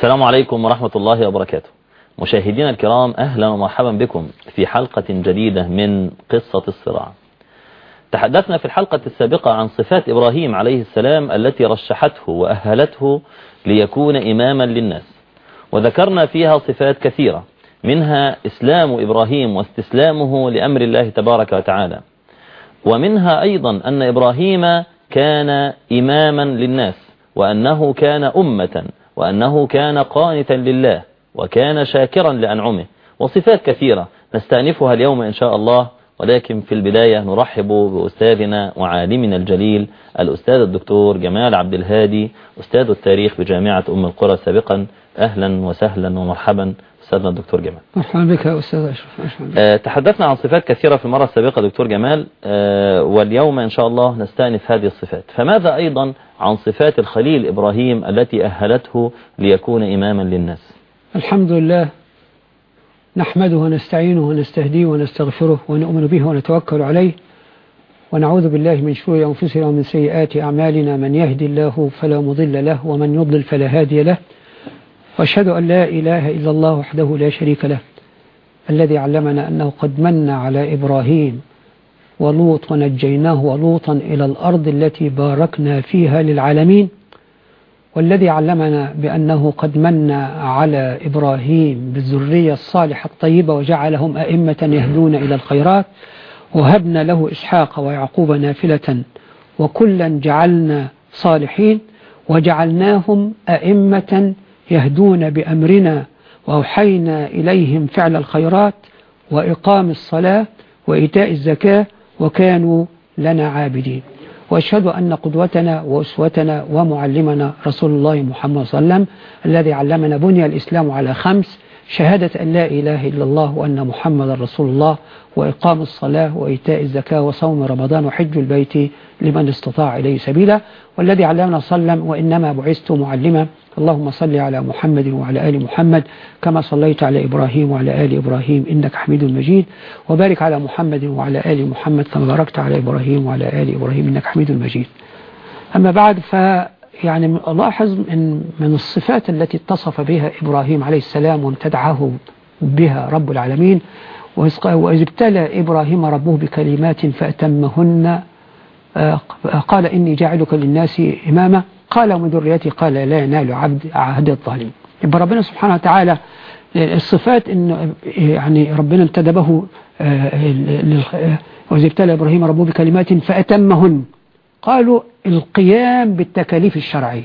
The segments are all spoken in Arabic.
السلام عليكم ورحمة الله وبركاته. مشاهدينا الكرام أهلا ومرحبا بكم في حلقة جديدة من قصة الصراع. تحدثنا في الحلقة السابقة عن صفات إبراهيم عليه السلام التي رشحته وأهلته ليكون إماما للناس. وذكرنا فيها صفات كثيرة منها إسلام إبراهيم واستسلامه لأمر الله تبارك وتعالى. ومنها أيضا أن إبراهيم كان إماما للناس وأنه كان أمة وأنه كان قانتا لله وكان شاكرا لأنعمه وصفات كثيرة نستأنفها اليوم إن شاء الله ولكن في البداية نرحب بأستاذنا وعالمنا الجليل الأستاذ الدكتور جمال عبد الهادي أستاذ التاريخ بجامعة أم القرى سابقا. أهلا وسهلا ومرحبا. أستاذنا الدكتور جمال. مرحبا بك يا أستاذ أشرف أه تحدثنا عن صفات كثيرة في المرة السابقة دكتور جمال أه واليوم إن شاء الله نستأنف هذه الصفات. فماذا أيضا عن صفات الخليل إبراهيم التي أهلته ليكون إماما للناس؟ الحمد لله نحمده ونستعينه ونستهديه ونستغفره ونؤمن به ونتوكل عليه ونعوذ بالله من شرور أنفسنا ومن سيئات أعمالنا. من يهدي الله فلا مضل له ومن يضلل فلا هادي له. وأشهد أن لا إله إلا الله وحده لا شريك له الذي علمنا أنه قد من على إبراهيم ولوط ونجيناه ولوطا إلى الأرض التي باركنا فيها للعالمين والذي علمنا بأنه قد من على إبراهيم بالذرية الصالحة الطيبة وجعلهم أئمة يهدون إلى الخيرات وهبنا له إسحاق ويعقوب نافلة وكلا جعلنا صالحين وجعلناهم أئمة يهدون بأمرنا وأوحينا إليهم فعل الخيرات وإقام الصلاة وإيتاء الزكاة وكانوا لنا عابدين. وأشهد أن قدوتنا وأسوتنا ومعلمنا رسول الله محمد صلى الله عليه وسلم الذي علمنا بني الإسلام على خمس شهادة أن لا إله إلا الله وأن محمد رسول الله وإقام الصلاة وإيتاء الزكاة وصوم رمضان وحج البيت لمن استطاع إليه سبيلا والذي علمنا وسلم وإنما بعثت معلما. اللهم صل على محمد وعلى آل محمد كما صليت على إبراهيم وعلى آل إبراهيم إنك حميد مجيد. وبارك على محمد وعلى آل محمد كما باركت على إبراهيم وعلى آل إبراهيم إنك حميد مجيد. أما بعد ف يعني ألاحظ من من الصفات التي اتصف بها إبراهيم عليه السلام وامتدعه بها رب العالمين وإذ ابتلى إبراهيم ربه بكلمات فأتمهن. قال إني جاعلك للناس إماما. قال ومن ذريتي قال لا ينال عبد عهد الظالم يبقى ربنا سبحانه وتعالى الصفات إن يعني ربنا انتدبه وإذ ابتلى إبراهيم ربه بكلمات فأتمهن. قالوا القيام بالتكاليف الشرعية.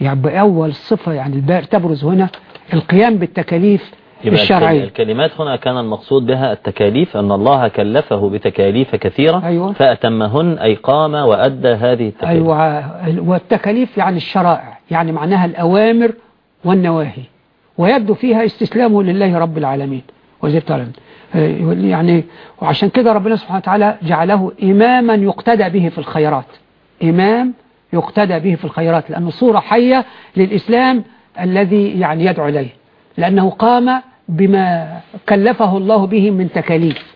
يعني أول صفة يعني تبرز هنا القيام بالتكاليف الشرعية الكلمات هنا كان المقصود بها التكاليف أن الله كلفه بتكاليف كثيرة أيوة. فأتمهن أي قام وأدى هذه التكاليف. أيوة. والتكاليف يعني الشرائع يعني معناها الأوامر والنواهي ويبدو فيها استسلامه لله رب العالمين. وزير يعني وعشان كده ربنا سبحانه وتعالى جعله إماما يقتدى به في الخيرات. إمام يقتدى به في الخيرات لأنه صورة حية للإسلام الذي يعني يدعو إليه. لأنه قام بما كلفه الله به من تكاليف.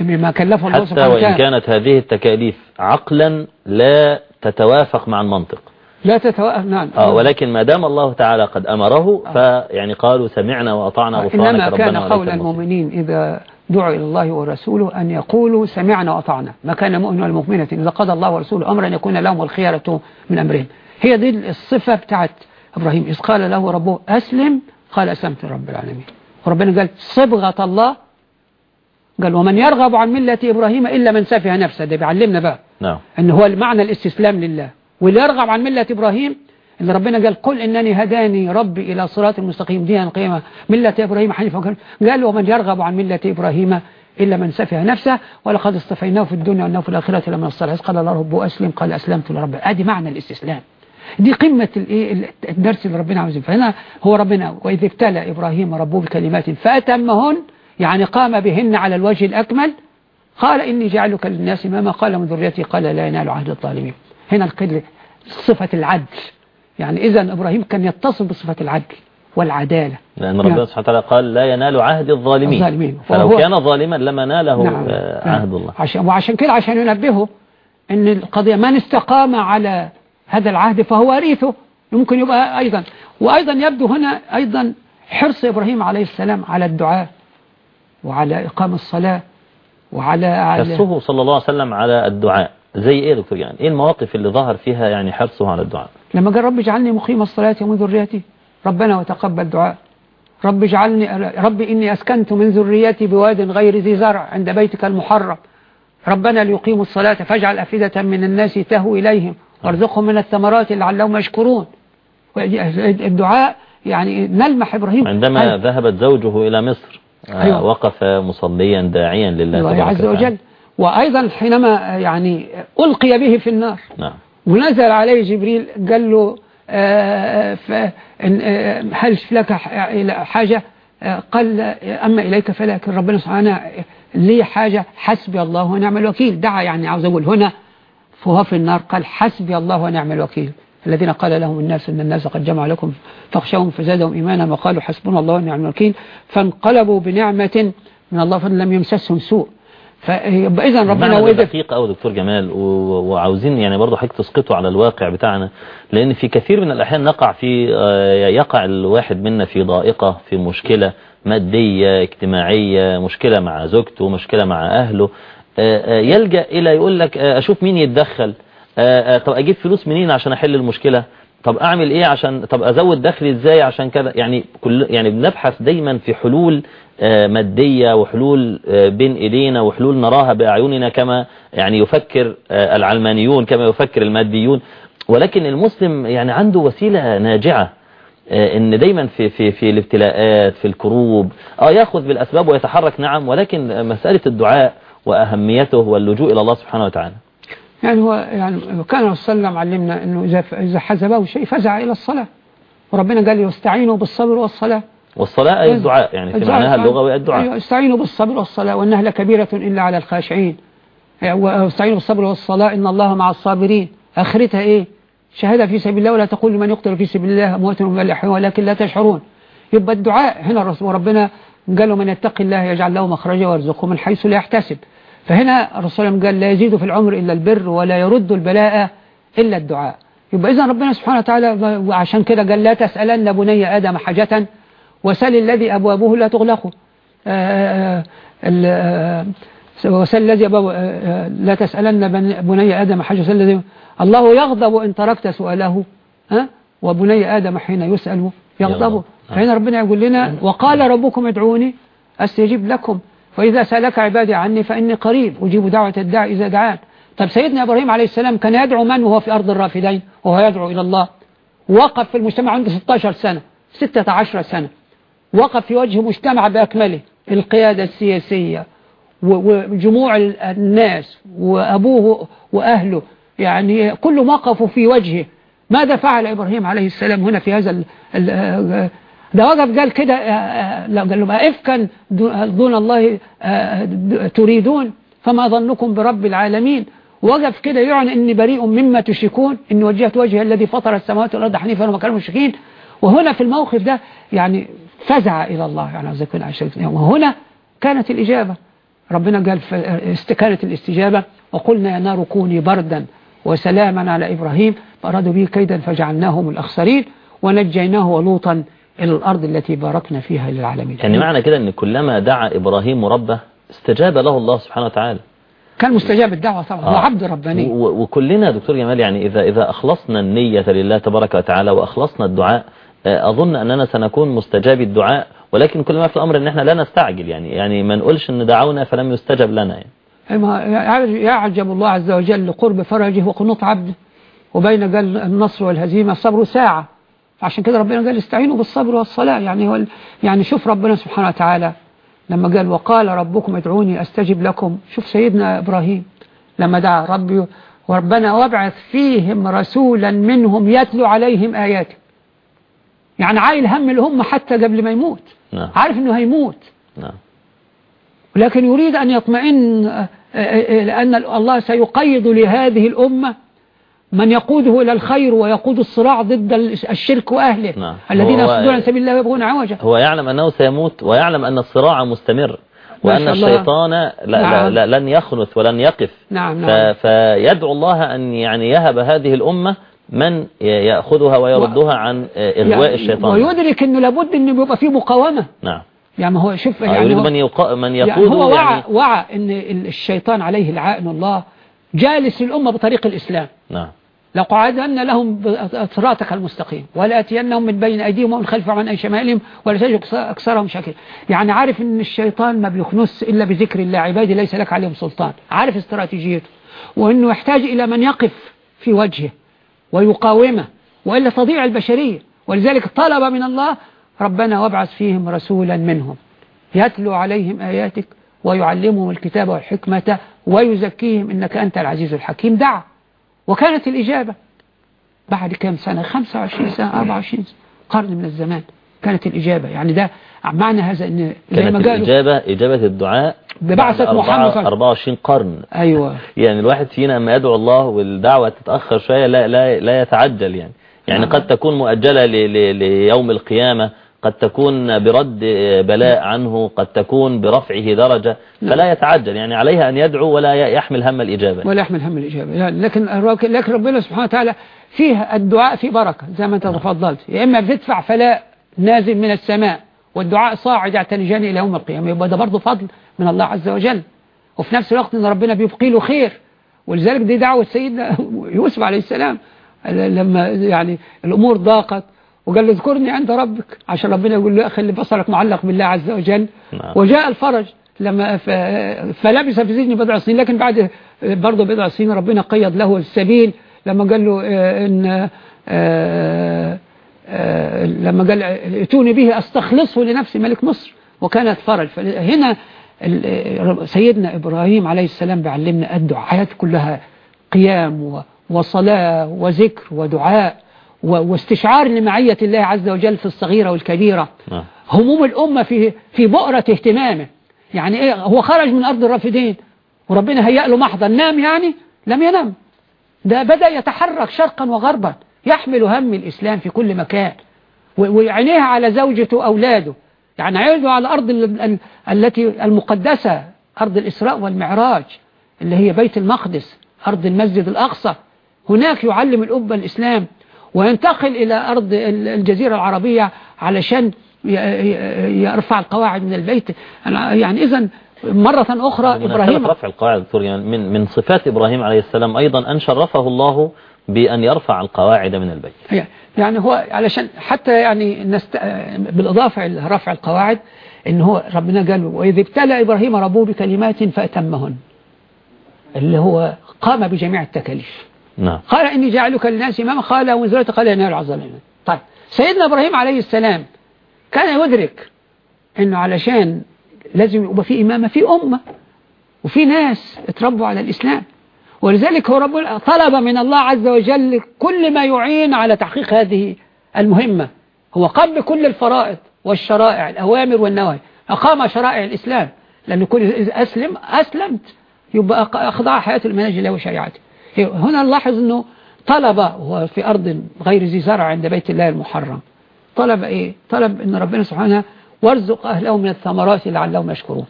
بما كلفه الله حتى وإن كانت هذه التكاليف عقلا لا تتوافق مع المنطق. لا تتوافق نعم. آه ولكن ما دام الله تعالى قد أمره فيعني قالوا سمعنا وأطعنا غفرانك إنما ربنا كان قول المؤمنين إذا دعوا إلى الله ورسوله أن يقولوا سمعنا وأطعنا. ما كان مؤمن والمؤمنة إذا قضى الله ورسوله أمرا أن يكون لهم الخيارة من أمرهم. هي دي الصفة بتاعت إبراهيم. إذ قال له ربه أسلم قال أسلمت لرب العالمين. وربنا قال صبغة الله. قال ومن يرغب عن ملة إبراهيم إلا من سفه نفسه. ده بيعلمنا بقى. نعم. أن هو المعنى الاستسلام لله. واللي يرغب عن ملة إبراهيم اللي ربنا قال قل إنني هداني ربي إلى صراط المستقيم دينا قيمة ملة إبراهيم حنيفا قال ومن يرغب عن ملة إبراهيم إلا من سفه نفسه ولقد اصطفيناه في الدنيا وأنه في الآخرة لمن الصالحين. قال الله ربه أسلم. قال أسلمت لرب. أدي معنى الاستسلام. دي قمة الدرس اللي ربنا عاوزه فهنا هو ربنا وإذ ابتلى إبراهيم ربه بكلمات فأتمهن يعني قام بهن على الوجه الأكمل قال إني جعلك للناس إماما قال من ذريتي قال لا ينال عهد الظالمين هنا القل صفة العدل يعني إذا إبراهيم كان يتصف بصفة العدل والعدالة لأن ربنا نعم. سبحانه وتعالى قال لا ينال عهد الظالمين, الظالمين. فلو كان ظالما لما ناله نعم. آه، نعم. عهد الله عشان وعشان كده عشان ينبهه إن القضية من استقام على هذا العهد فهو وريثه ممكن يبقى أيضا. وأيضا يبدو هنا أيضا حرص إبراهيم عليه السلام على الدعاء وعلى إقام الصلاة وعلى حرصه صلى الله عليه وسلم على الدعاء. زي إيه دكتور يعني؟ إيه المواقف اللي ظهر فيها يعني حرصه على الدعاء؟ لما قال رب اجعلني مقيم الصلاة ومن ذريتي ربنا وتقبل دعاء. رب اجعلني رب إني أسكنت من ذريتي بواد غير ذي زرع عند بيتك المحرم. ربنا ليقيموا الصلاة فاجعل أفئدة من الناس تهوي إليهم. وارزقهم من الثمرات لعلهم يشكرون. الدعاء يعني نلمح إبراهيم. عندما ذهبت زوجه إلى مصر أيوة. وقف مصليا داعيا لله أيوة عز وجل. وأيضا حينما يعني ألقي به في النار. نعم. ونزل عليه جبريل قال له هل لك حاجة؟ قال أما إليك فلكن ربنا سبحانه لي حاجة حسبي الله ونعم الوكيل. دعا يعني عاوز أقول هنا فهو في النار قال حسبي الله ونعم الوكيل. الذين قال لهم الناس أن الناس قد جمعوا لكم فاخشوهم فزادهم إيمانا وقالوا حسبنا الله ونعم الوكيل. فانقلبوا بنعمة من الله فلم يمسسهم سوء. فيبقى اذا ربنا وقف. دقيق قوي دكتور جمال وعاوزين يعني برضه حضرتك تسقطه على الواقع بتاعنا لأن في كثير من الأحيان نقع في يقع الواحد منا في ضائقة في مشكلة مادية اجتماعية مشكلة مع زوجته مشكلة مع أهله. يلجأ إلى يقول لك أشوف مين يتدخل. طب أجيب فلوس منين عشان أحل المشكلة؟ طب أعمل إيه عشان طب أزود دخلي إزاي عشان كذا؟ يعني كل يعني بنبحث دايما في حلول مادية وحلول بين إيدينا وحلول نراها بأعيننا كما يعني يفكر العلمانيون كما يفكر الماديون. ولكن المسلم يعني عنده وسيلة ناجعة إن دايما في في في الابتلاءات في الكروب. آه يأخذ بالأسباب ويتحرك نعم ولكن مسألة الدعاء وأهميته واللجوء إلى الله سبحانه وتعالى. يعني هو يعني كان صلى الله عليه وسلم علمنا إنه إذا إذا حزبه شيء فزع إلى الصلاة. وربنا قال واستعينوا بالصبر والصلاة. والصلاة أي الدعاء؟ يعني في معناها اللغوي الدعاء. أيوة استعينوا بالصبر والصلاة وإنها لكبيرة إلا على الخاشعين. واستعينوا بالصبر والصلاة إن الله مع الصابرين. آخرتها إيه؟ شهادة في سبيل الله ولا تقول لمن يقتل في سبيل الله أموات أحياء ولكن لا تشعرون. يبقى الدعاء هنا الرسول ربنا قال له من يتق الله يجعل له مخرجا ويرزقه من حيث لا يحتسب. فهنا الرسول قال لا يزيد في العمر إلا البر ولا يرد البلاء إلا الدعاء. يبقى إذا ربنا سبحانه وتعالى وعشان كده قال لا تسألن بني آدم حاجة وسل الذي أبوابه لا تغلق. وسل الذي لا تسألن بني آدم حاجة. وسل الذي الله يغضب إن تركت سؤاله وبني آدم حين يسأل يغضب. فهنا ربنا يقول لنا وقال ربكم ادعوني أستجيب لكم. فإذا سألك عبادي عني فإني قريب أجيب دعوة الداعي إذا دعان. طب سيدنا إبراهيم عليه السلام كان يدعو من وهو في أرض الرافدين؟ وهو يدعو إلى الله. وقف في المجتمع عنده 16 سنة 16 سنة. وقف في وجه مجتمع بأكمله. القيادة السياسية وجموع الناس وأبوه وأهله. يعني كل وقفوا في وجهه. ماذا فعل إبراهيم عليه السلام هنا في هذا ده وقف قال كده قال لهم أفكا دون الله تريدون فما ظنكم برب العالمين. وقف كده يعني إني بريء مما تشركون إني وجهت وجهي الذي فطر السماوات والأرض حنيفا وما كانوا مشركين وهنا في الموقف ده يعني فزع إلى الله يعني عز وجل وهنا كانت الإجابة. ربنا قال كانت الاستجابة. وقلنا يا نار كوني بردا وسلاما على إبراهيم فأرادوا به كيدا فجعلناهم الأخسرين ونجيناه ولوطا إلى الأرض التي باركنا فيها للعالمين. يعني معنى كده أن كلما دعا إبراهيم ربه استجاب له الله سبحانه وتعالى. كان مستجاب الدعوة طبعا هو عبد رباني. وكلنا دكتور جمال يعني إذا إذا أخلصنا النية لله تبارك وتعالى وأخلصنا الدعاء أظن أننا سنكون مستجاب الدعاء ولكن كل ما في الأمر أن إحنا لا نستعجل يعني يعني ما نقولش أن دعونا فلم يستجب لنا يعني. يعجب الله عز وجل لقرب فرجه وقنوط عبده وبين النصر والهزيمة الصبر ساعة. عشان كده ربنا قال استعينوا بالصبر والصلاة. يعني هو يعني شوف ربنا سبحانه وتعالى لما قال وقال ربكم ادعوني أستجب لكم. شوف سيدنا إبراهيم لما دعا ربي وربنا وابعث فيهم رسولا منهم يتلو عليهم آياته. يعني عايل هم الهم حتى قبل ما يموت. نعم. عارف إنه هيموت. نعم. لكن يريد أن يطمئن لأن الله سيقيد لهذه الأمة من يقوده إلى الخير ويقود الصراع ضد الشرك وأهله نعم. الذين يصدون عن سبيل الله ويبغون عوجا هو يعلم أنه سيموت ويعلم أن الصراع مستمر وأن. الشيطان لا نعم. لا لا لن يخنث ولن يقف. نعم نعم. فيدعو الله أن يعني يهب هذه الأمة من يأخذها ويردها عن آه، إغواء يعني الشيطان. ويدرك إنه لابد إنه يبقى فيه مقاومة. نعم. يعني هو شوف آه، يعني هو من, يقا... من يعني يقود هو وعى يعني وعى إن الشيطان عليه العائن الله جالس الأمة بطريق الإسلام. نعم. لقعدن لهم صراطك المستقيم ولأتينهم من بين أيديهم ومن خلفهم عن شمالهم ولا تجد أكثرهم شاكرين. يعني عارف إن الشيطان ما بيخنس إلا بذكر الله عبادي ليس لك عليهم سلطان. عارف استراتيجيته وإنه يحتاج إلى من يقف في وجهه ويقاومه وإلا تضيع البشرية. ولذلك طلب من الله ربنا وابعث فيهم رسولا منهم. يتلو عليهم آياتك ويعلمهم الكتاب والحكمة ويزكيهم إنك أنت العزيز الحكيم. دعا وكانت الإجابة بعد كام سنة؟ 25 سنة 24 قرن من الزمان كانت الإجابة. يعني ده معنى هذا إن زي كانت ما قالوا الإجابة إجابة الدعاء ببعثة محمد أربعة- 24 قرن. أيوة. يعني الواحد فينا أما يدعو الله والدعوة تتأخر شوية لا لا لا يتعجل يعني. يعني نعم. قد تكون مؤجلة ليوم القيامة قد تكون برد بلاء عنه قد تكون برفعه درجة فلا يتعجل يعني عليها أن يدعو ولا يحمل هم الإجابة. ولا يحمل هم الإجابة. لكن لكن ربنا سبحانه وتعالى فيه الدعاء فيه بركة زي ما أنت تفضلت. يا إما بتدفع فلاء نازل من السماء والدعاء صاعد يعتلجان إلى يوم القيامة يبقى ده برضه فضل من الله عز وجل. وفي نفس الوقت إن ربنا بيبقي له خير. ولذلك دي دعوة سيدنا يوسف عليه السلام لما يعني الأمور ضاقت وقال له اذكرني عند ربك. عشان ربنا يقول له خلي بصرك معلق بالله عز وجل. نعم. وجاء الفرج. لما. فلبس في سجن بضع سنين لكن بعد برضه بضع سنين ربنا قيض له السبيل. لما قال له آه، إن آه، آه، لما قال ائتوني به أستخلصه لنفسي ملك مصر. وكانت فرج. فهنا سيدنا إبراهيم عليه السلام بيعلمنا الدعاء حياته كلها قيام وصلاة وذكر ودعاء. واستشعار لمعية الله عز وجل في الصغيرة والكبيرة. نعم. هموم الأمة في في بؤرة اهتمامه. يعني إيه هو خرج من أرض الرافدين وربنا هيأ له محضر. نام يعني؟ لم ينام. ده بدأ يتحرك شرقا وغربا. يحمل هم الإسلام في كل مكان. و- وعينيها على زوجته وأولاده. يعني عينه على الأرض ال- ال- التي المقدسة أرض الإسراء والمعراج اللي هي بيت المقدس أرض المسجد الأقصى. هناك يعلم الأمة الإسلام وينتقل إلى أرض ال- الجزيرة العربية علشان يرفع القواعد من البيت. يعني إذا مرة أخرى إبراهيم رفع القواعد دكتور يعني من من صفات إبراهيم عليه السلام أيضا أن شرفه الله بأن يرفع القواعد من البيت. يعني هو علشان حتى يعني نست... بالإضافة إلى رفع القواعد إن هو ربنا قال وإذ ابتلى إبراهيم ربه بكلمات فأتمهن اللي هو قام بجميع التكاليف. نعم. قال إني جاعلك للناس إماما. قال ذريتي قال ينال الظالمين طيب. سيدنا إبراهيم عليه السلام كان يدرك إنه علشان لازم يبقى في إمامة في أمة وفي ناس اتربوا على الإسلام. ولذلك هو رب طلب من الله عز وجل كل ما يعين على تحقيق هذه المهمة. هو قام بكل الفرائض والشرائع الأوامر والنواهي. أقام شرائع الإسلام. لأن كل أسلم أسلمت يبقى أخضع حياة المناهج الله وشريعته. هنا نلاحظ أنه طلب وهو في أرض غير ذي زرع عند بيت الله المحرم. طلب إيه؟ طلب أن ربنا سبحانه وارزق أهله من الثمرات لعلهم يشكرون.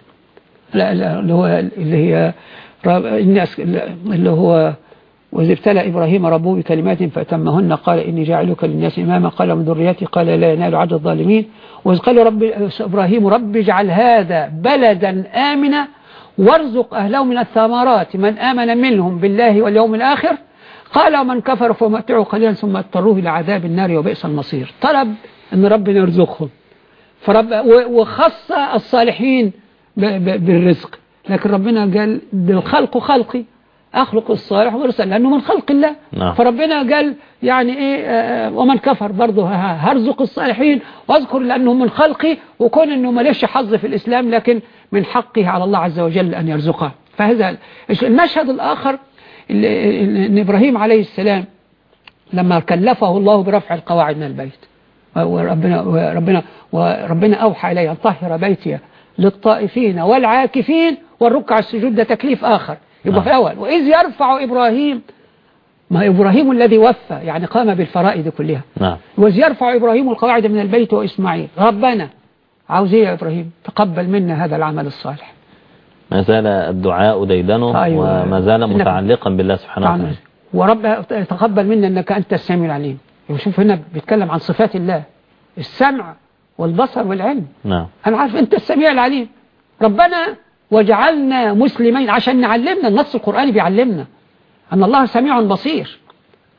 لا لا اللي هو اللي هي الناس اللي هو وإذ ابتلى إبراهيم ربه بكلمات فأتمهن قال إني جاعلك للناس إماما. قال من ذريتي قال لا ينال عدد الظالمين. وإذ قال رب إبراهيم رب اجعل هذا بلدا آمنا وارزق أهله من الثمرات من آمن منهم بالله واليوم الآخر. قال ومن كفر فمتعه قليلا ثم اضطروه إلى عذاب النار وبئس المصير. طلب أن ربنا يرزقهم. فرب وخص الصالحين بالرزق. لكن ربنا قال بالخلق خلقي. أخلق الصالح ويرسل لأنه من خلق الله. نعم. فربنا قال يعني إيه آه، ومن كفر برضه هرزق الصالحين واذكر لأنه من خلقي وكون أنه مليش حظ في الإسلام لكن من حقه على الله عز وجل أن يرزقه. فهذا المشهد الآخر أن إبراهيم عليه السلام لما كلفه الله برفع القواعد من البيت. وربنا وربنا وربنا أوحى إليه أن طهر بيتي للطائفين والعاكفين والركع السجود ده تكليف آخر. يبقى نعم. في أول. وإذ يرفع إبراهيم ما إبراهيم الذي وفى يعني قام بالفرائض كلها. نعم. وإذ يرفع إبراهيم القواعد من البيت وإسماعيل. ربنا عاوز إيه يا إبراهيم؟ تقبل منا هذا العمل الصالح. ما زال الدعاء ديدنه أيوة. وما زال إنك- متعلقا بالله سبحانه طبعاً. وتعالى. ورب تقبل منا أنك أنت السميع العليم. وشوف هنا بيتكلم عن صفات الله. السمع والبصر والعلم. نعم. أنا عارف أنت السميع العليم. ربنا وجعلنا مسلمين عشان نعلمنا النص القرآني بيعلمنا. أن الله سميع بصير.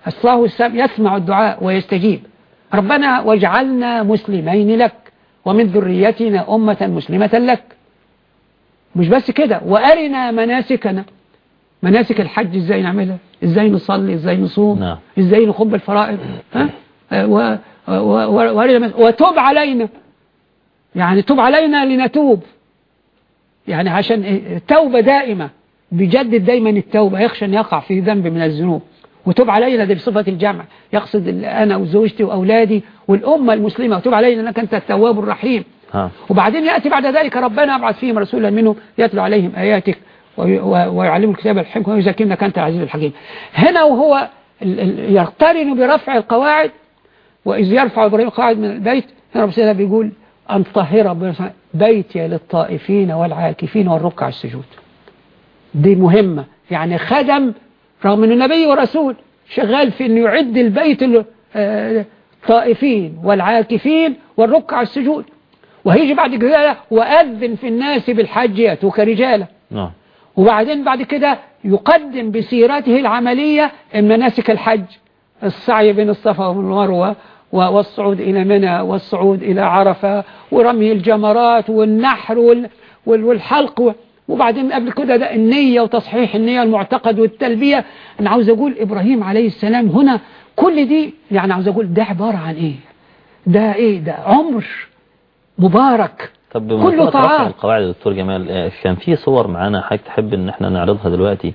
الله يسمع الدعاء ويستجيب. ربنا وجعلنا مسلمين لك. ومن ذريتنا أمة مسلمة لك. مش بس كده. وأرنا مناسكنا. مناسك الحج إزاي نعملها؟ إزاي نصلي؟ إزاي نصوم؟ نعم. إزاي نخب الفرائض؟ ها؟ و... و... و... وتوب علينا. يعني توب علينا لنتوب. يعني عشان التوبة دائمة بيجدد دايما التوبة يخشى أن يقع في ذنب من الذنوب. وتوب علينا دي بصفة الجمع يقصد أنا وزوجتي وأولادي والأمة المسلمة وتوب علينا أنك أنت التواب الرحيم. ها. وبعدين يأتي بعد ذلك ربنا أبعث فيهم رسولا منهم يتلو عليهم آياتك ويعلم الكتاب الحكمة ويزكي انك أنت العزيز الحكيم. هنا وهو يقترن برفع القواعد وإذ يرفع إبراهيم القواعد من البيت هنا ربنا بيقول أن طهر بيتي للطائفين والعاكفين والركع السجود. دي مهمة. يعني خدم رغم أنه نبي ورسول شغال في أنه يعد البيت الطائفين والعاكفين والركع السجود. وهيجي بعد كده وأذن في الناس بالحج يأتوك رجالا. نعم. وبعدين بعد كده يقدم بسيرته العملية مناسك الحج. السعي بين الصفا والمروة والصعود إلى منى والصعود إلى عرفة ورمي الجمرات والنحر والحلق وبعدين قبل كده ده النية وتصحيح النية المعتقد والتلبية. أنا عاوز أقول إبراهيم عليه السلام هنا كل دي يعني عاوز أقول ده عبارة عن إيه؟ ده إيه؟ ده عمر مبارك. طب كله رفع طاعات. القواعد دكتور جمال آه، كان في صور معانا حضرتك تحب إن إحنا نعرضها دلوقتي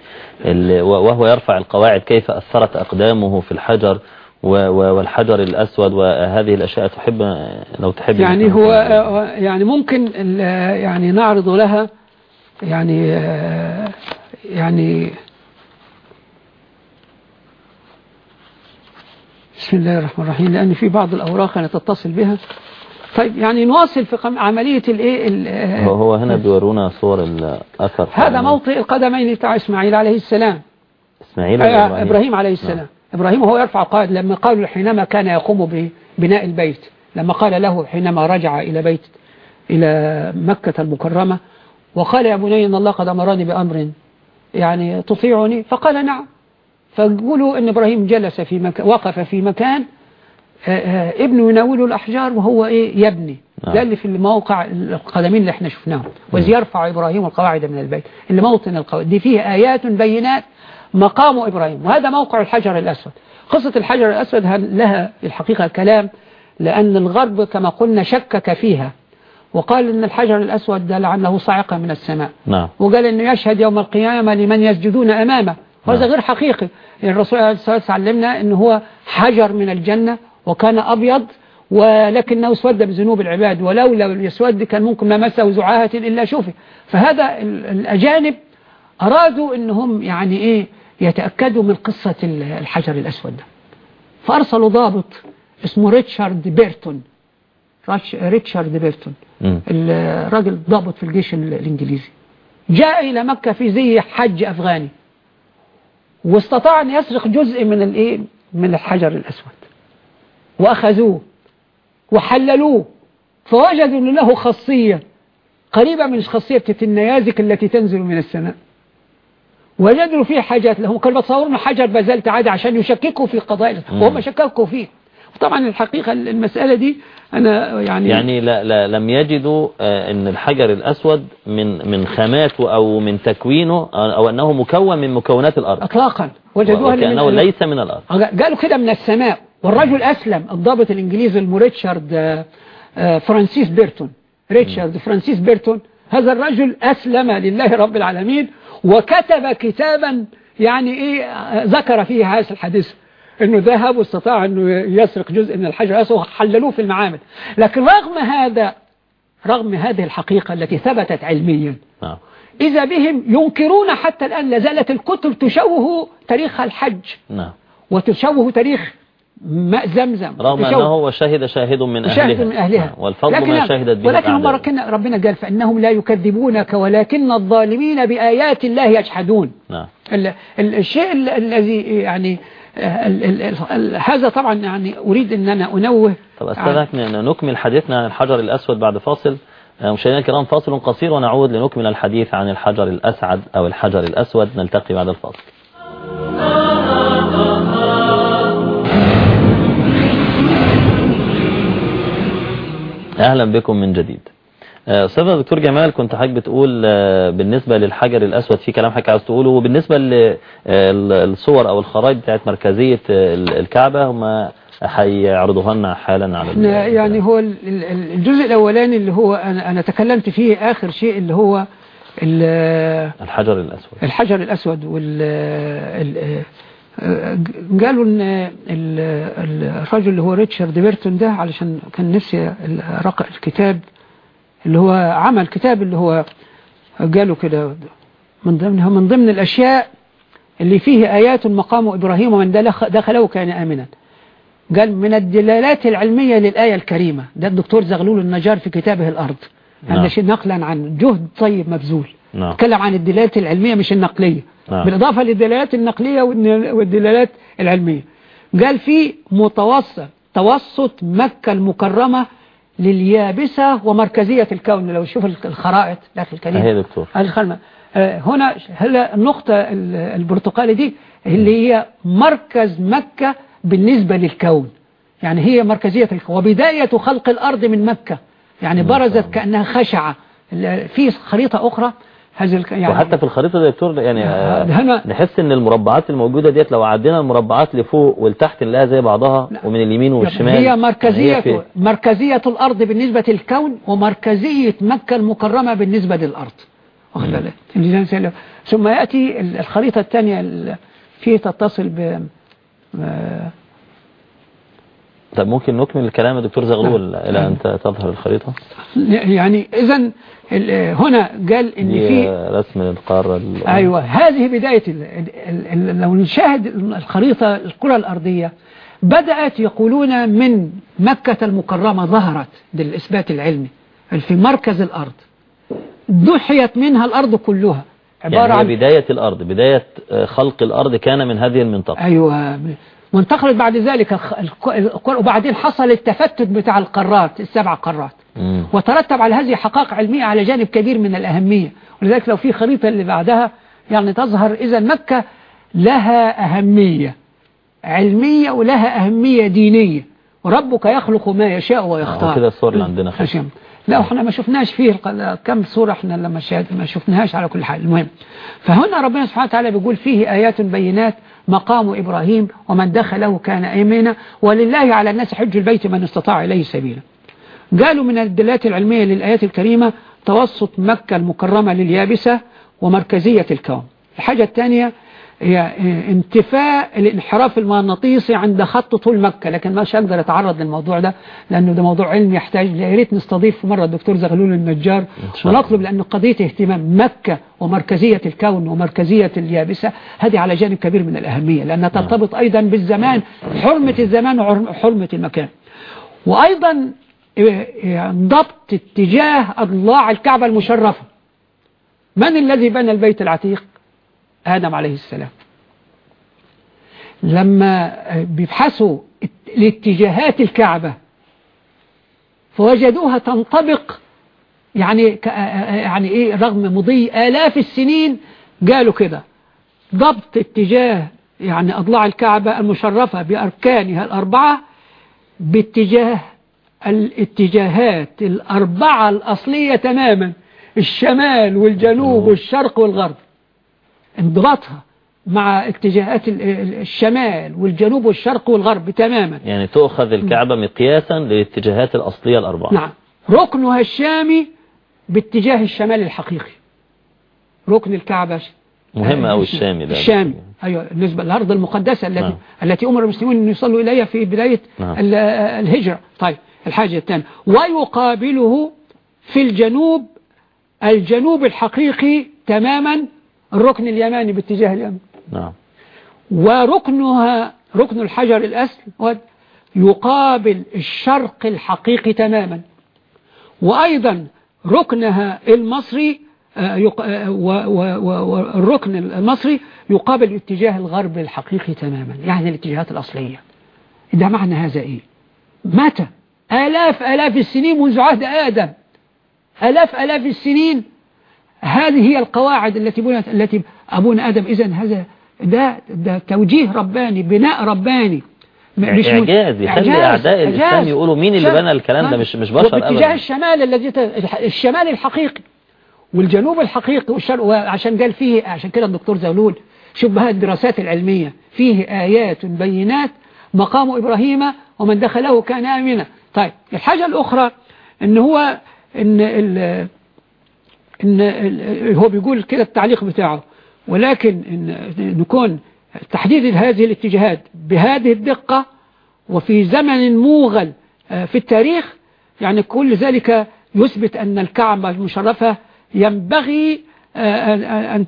وهو يرفع القواعد كيف أثرت أقدامه في الحجر والحجر الأسود وهذه الأشياء تحب لو تحب يعني هو يعني ممكن يعني نعرض لها يعني يعني بسم الله الرحمن الرحيم لأن في بعض الأوراق أنا تتصل بها. طيب يعني نواصل في عملية الإيه ال- آه، هو هو هنا بيورونا صور الأثر. هذا موطئ القدمين بتاع إسماعيل عليه السلام. إسماعيل آه، إبراهيم. إبراهيم عليه السلام. إبراهيم وهو يرفع القائد لما قالوا حينما كان يقوم ببناء البيت لما قال له حينما رجع إلى بيت إلى مكة المكرمة وقال يا بني إن الله قد أمرني بأمر يعني تطيعني؟ فقال نعم. فقولوا أن إبراهيم جلس في مكان وقف في مكان آه، آه، ابنه يناوله الأحجار وهو إيه؟ يبني. نعم. ده اللي في الموقع القدمين اللي إحنا شفناهم. وإذ يرفع إبراهيم القواعد من البيت. اللي موطن القواعد دي فيه آيات بينات مقام إبراهيم. وهذا موقع الحجر الأسود. قصة الحجر الأسود لها الحقيقة كلام؟ لأن الغرب كما قلنا شكك فيها. وقال أن الحجر الأسود ده لعله صاعقة من السماء. نعم. وقال أنه يشهد يوم القيامة لمن يسجدون أمامه. وهذا نعم. غير حقيقي. الرسول عليه الصلاة والسلام علمنا أنه هو حجر من الجنة وكان أبيض ولكنه اسود بذنوب العباد. ولولا الاسود كان ممكن ما مسه زعاهة إلا شوفه فهذا ال- الأجانب أرادوا أنهم يعني إيه يتأكدوا من قصة ال- الحجر الأسود ده. فأرسلوا ضابط اسمه ريتشارد بيرتون. ريتشارد بيرتون. الراجل ضابط في الجيش ال- الإنجليزي. جاء إلى مكة في زي حج أفغاني. واستطاع أن يسرق جزء من الإيه من الحجر الأسود. وأخذوه. وحللوه. فوجدوا أن له خاصية. قريبة من خاصية النيازك التي تنزل من السماء. وجدوا فيه حاجات لهم كانوا بتصورون حجر بازلت عادي عشان يشككوا في القضايا وهم شككوا فيه. طبعا الحقيقة المسألة دي أنا يعني يعني لا لا لم يجدوا آه، إن الحجر الأسود من من خاماته أو من تكوينه آه، أو أنه مكون من مكونات الأرض. اطلاقا. وجدوها من ليس من الأرض. قالوا كده من السماء. والرجل أسلم. الضابط الإنجليزي المو ريتشارد آه، آه، فرانسيس بيرتون. ريتشارد فرانسيس بيرتون. هذا الرجل أسلم لله رب العالمين. وكتب كتابا يعني إيه ذكر فيه هذا الحديث إنه ذهب واستطاع إنه يسرق جزء من الحجر الاسود وحللوه في المعامل. لكن رغم هذا رغم هذه الحقيقة التي ثبتت علميا نعم. إذا بهم ينكرون حتى الآن لازالت الكتب تشوه تاريخ الحج. نعم. وتشوه تاريخ ماء زمزم. رغم. أنه هو شهد شاهد من شاهد أهلها. من أهلها. والفضل لكن ما شهدت به ولكن هم ربنا قال فإنهم لا يكذبونك ولكن الظالمين بآيات الله يجحدون. نعم. ال- ال- الشيء ال- الذي يعني هذا طبعا يعني أريد أن أنا أنوه. طب أستاذك ن- نكمل حديثنا عن الحجر الأسود بعد فاصل. آه، مشاهدينا الكرام فاصل قصير ونعود لنكمل الحديث عن الحجر الأسعد أو الحجر الأسود. نلتقي بعد الفاصل. أهلا بكم من جديد. آه، أستاذ دكتور جمال كنت حضرتك بتقول آه، بالنسبة للحجر الأسود في كلام حضرتك عاوز تقوله. وبالنسبة للصور أو الخرائط بتاعت مركزية آه، الكعبة هم هيعرضوها لنا حالا على إحنا يعني هو ال- ال- الجزء الأولاني اللي هو أنا, أنا تكلمت فيه آخر شيء اللي هو ال- الحجر الأسود. الحجر الأسود وال ال- قالوا إن ال- ال- الرجل اللي هو ريتشارد بيرتون ده علشان كان نفسي رقع الكتاب اللي هو عمل كتاب اللي هو قالوا كده. من ضمنها من ضمن الأشياء اللي فيه آيات مقام إبراهيم ومن دخله كان آمنا. قال من الدلالات العلمية للآية الكريمة. ده الدكتور زغلول النجار في كتابه الأرض. نعم. هذا شيء نقلا عن جهد طيب مبذول. نعم. تكلم عن الدلالات العلمية مش النقلية. نعم. بالإضافة للدلالات النقلية والدلالات العلمية. قال في متوسط توسط مكة المكرمة لليابسة ومركزية الكون. لو شوف الخرائط داخل الكريم. هي دكتور. الخلمة آه، هنا هلا النقطة ال- البرتقالي دي اللي هي مركز مكة بالنسبة للكون. يعني هي مركزية الكون. وبداية خلق الأرض من مكة. يعني برزت. كأنها خشعة. في خريطة أخرى هذه يعني وحتى في الخريطة يا دكتور يعني آه، ده نحس إن المربعات الموجودة ديت لو عدينا المربعات لفوق ولتحت نلاقيها زي بعضها لا. ومن اليمين والشمال. هي يعني مركزية هي في- مركزية الأرض بالنسبة للكون ومركزية مكة المكرمة بالنسبة مثلا- ثم يأتي ال- الخريطة الثانية ال- في تتصل ب آه، طب ممكن نكمل الكلام يا دكتور زغلول إلى أن ت- تظهر الخريطة؟ يعني إذا هنا قال إن في رسم القارة ال- أيوة هذه بداية ال ال ال لو نشاهد الخريطة الكرة الأرضية بدأت يقولون من مكة المكرمة ظهرت للإثبات العلمي في مركز الأرض. دحيت منها الأرض كلها. عبارة يعني عن بداية الأرض بداية آه، خلق الأرض كان من هذه المنطقة. أيوة وانتقلت بعد ذلك وبعدين حصل التفتت بتاع القارات السبع قارات. مم. وترتب على هذه حقائق علمية على جانب كبير من الأهمية. ولذلك لو في خريطة اللي بعدها يعني تظهر إذا مكة لها أهمية. علمية ولها أهمية دينية. وربك يخلق ما يشاء ويختار. آه، وكده الصور اللي عندنا خير. هشام. لا إحنا ما شفناش فيه كم صورة إحنا لما ما شفناهاش على كل حال. المهم. فهنا ربنا سبحانه وتعالى بيقول فيه آيات بينات مقام إبراهيم ومن دخله كان آمنا ولله على الناس حج البيت من استطاع إليه سبيلا. قالوا من الدلالات العلمية للآيات الكريمة توسط مكة المكرمة لليابسة ومركزية الكون. الحاجة الثانية انتفاء الانحراف المغناطيسي عند خط طول مكة. لكن مش هقدر اتعرض للموضوع ده لأنه ده موضوع علمي يحتاج يا ريت نستضيف مرة الدكتور زغلول النجار. ونطلب لأنه قضية اهتمام مكة ومركزية الكون ومركزية اليابسة هذه على جانب كبير من الأهمية لأنها ترتبط أيضا بالزمان حرمة الزمان وحرمة المكان. وأيضا إيه، ضبط اتجاه أضلاع الكعبة المشرفة. من الذي بنى البيت العتيق؟ آدم عليه السلام. لما بيبحثوا الاتجاهات الكعبة فوجدوها تنطبق يعني يعني إيه رغم مضي آلاف السنين قالوا كده. ضبط اتجاه يعني أضلاع الكعبة المشرفة بأركانها الأربعة باتجاه الاتجاهات الأربعة الأصلية تماما الشمال والجنوب والشرق والغرب. انضباطها مع اتجاهات ال- ال- الشمال والجنوب والشرق والغرب تماما. يعني تؤخذ الكعبة مقياسا للاتجاهات الأصلية الأربعة. نعم. ركنها الشامي باتجاه الشمال الحقيقي. ركن الكعبة مهم أوي الشامي ده. الشامي. أيوة بالنسبة للأرض المقدسة التي نعم. التي أمر المسلمون أن يصلوا إليها في بداية نعم. ال- الهجرة. طيب الحاجة الثانية. ويقابله في الجنوب الجنوب الحقيقي تماما الركن اليماني باتجاه اليمن. نعم. وركنها ركن الحجر الأسود يقابل الشرق الحقيقي تماما. وأيضا ركنها المصري والركن المصري يقابل اتجاه الغرب الحقيقي تماما. يعني الاتجاهات الأصلية. ده معنى هذا إيه؟ متى؟ آلاف آلاف السنين منذ عهد آدم. آلاف آلاف السنين هذه هي القواعد التي بنت التي أبونا آدم إذا هذا ده, ده توجيه رباني بناء رباني. مش إعجاز يخلي أعداء الإسلام يقولوا مين اللي بنى الكلام ده؟ مش مش بشر أبدا. باتجاه الشمال الذي الشمال الحقيقي والجنوب الحقيقي والشرق وعشان قال فيه عشان كده الدكتور زغلول شوف بها الدراسات العلمية فيه آيات بينات مقام إبراهيم ومن دخله كان آمنا. طيب الحاجة الأخرى إن هو إن إن هو بيقول كده التعليق بتاعه. ولكن إن نكون تحديد هذه الاتجاهات بهذه الدقة وفي زمن موغل في التاريخ يعني كل ذلك يثبت أن الكعبة المشرفة ينبغي أن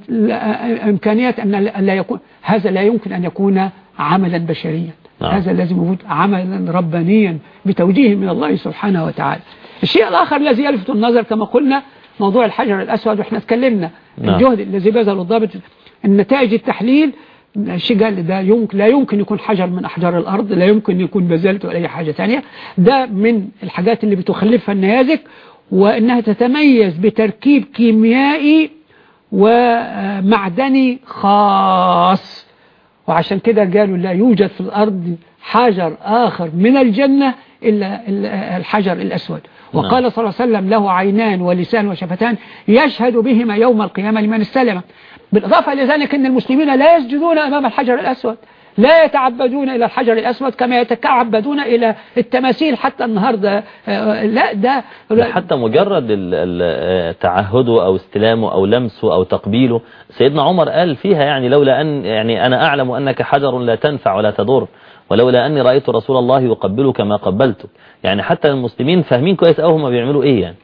إمكانية أن لا يكون هذا لا يمكن أن يكون عملا بشريا. نعم. هذا لازم يكون عملا ربانيا بتوجيه من الله سبحانه وتعالى. الشيء الآخر الذي يلفت النظر كما قلنا موضوع الحجر الأسود وإحنا تكلمنا نعم. الجهد الذي بذل الضابط النتائج التحليل الشيء قال ده يمكن لا يمكن يكون حجر من أحجار الأرض لا يمكن يكون بازلت ولا أي حاجة ثانية. ده من الحاجات اللي بتخلفها النيازك وأنها تتميز بتركيب كيميائي ومعدني خاص. وعشان كده قالوا لا يوجد في الأرض حجر آخر من الجنة إلا الحجر الأسود. وقال صلى الله عليه وسلم له عينان ولسان وشفتان يشهد بهما يوم القيامة لمن استلم. بالإضافة إلى ذلك أن المسلمين لا يسجدون أمام الحجر الأسود لا يتعبدون إلى الحجر الأسود كما يتعبدون إلى التماثيل حتى النهاردة. لا ده حتى مجرد تعهده أو استلامه أو لمسه أو تقبيله سيدنا عمر قال فيها يعني لولا أن يعني أنا أعلم أنك حجر لا تنفع ولا تضر. ولولا أني رأيت رسول الله يقبلك ما قبلتك يعني حتى المسلمين فاهمين كويس أو هم بيعملوا إيه يعني.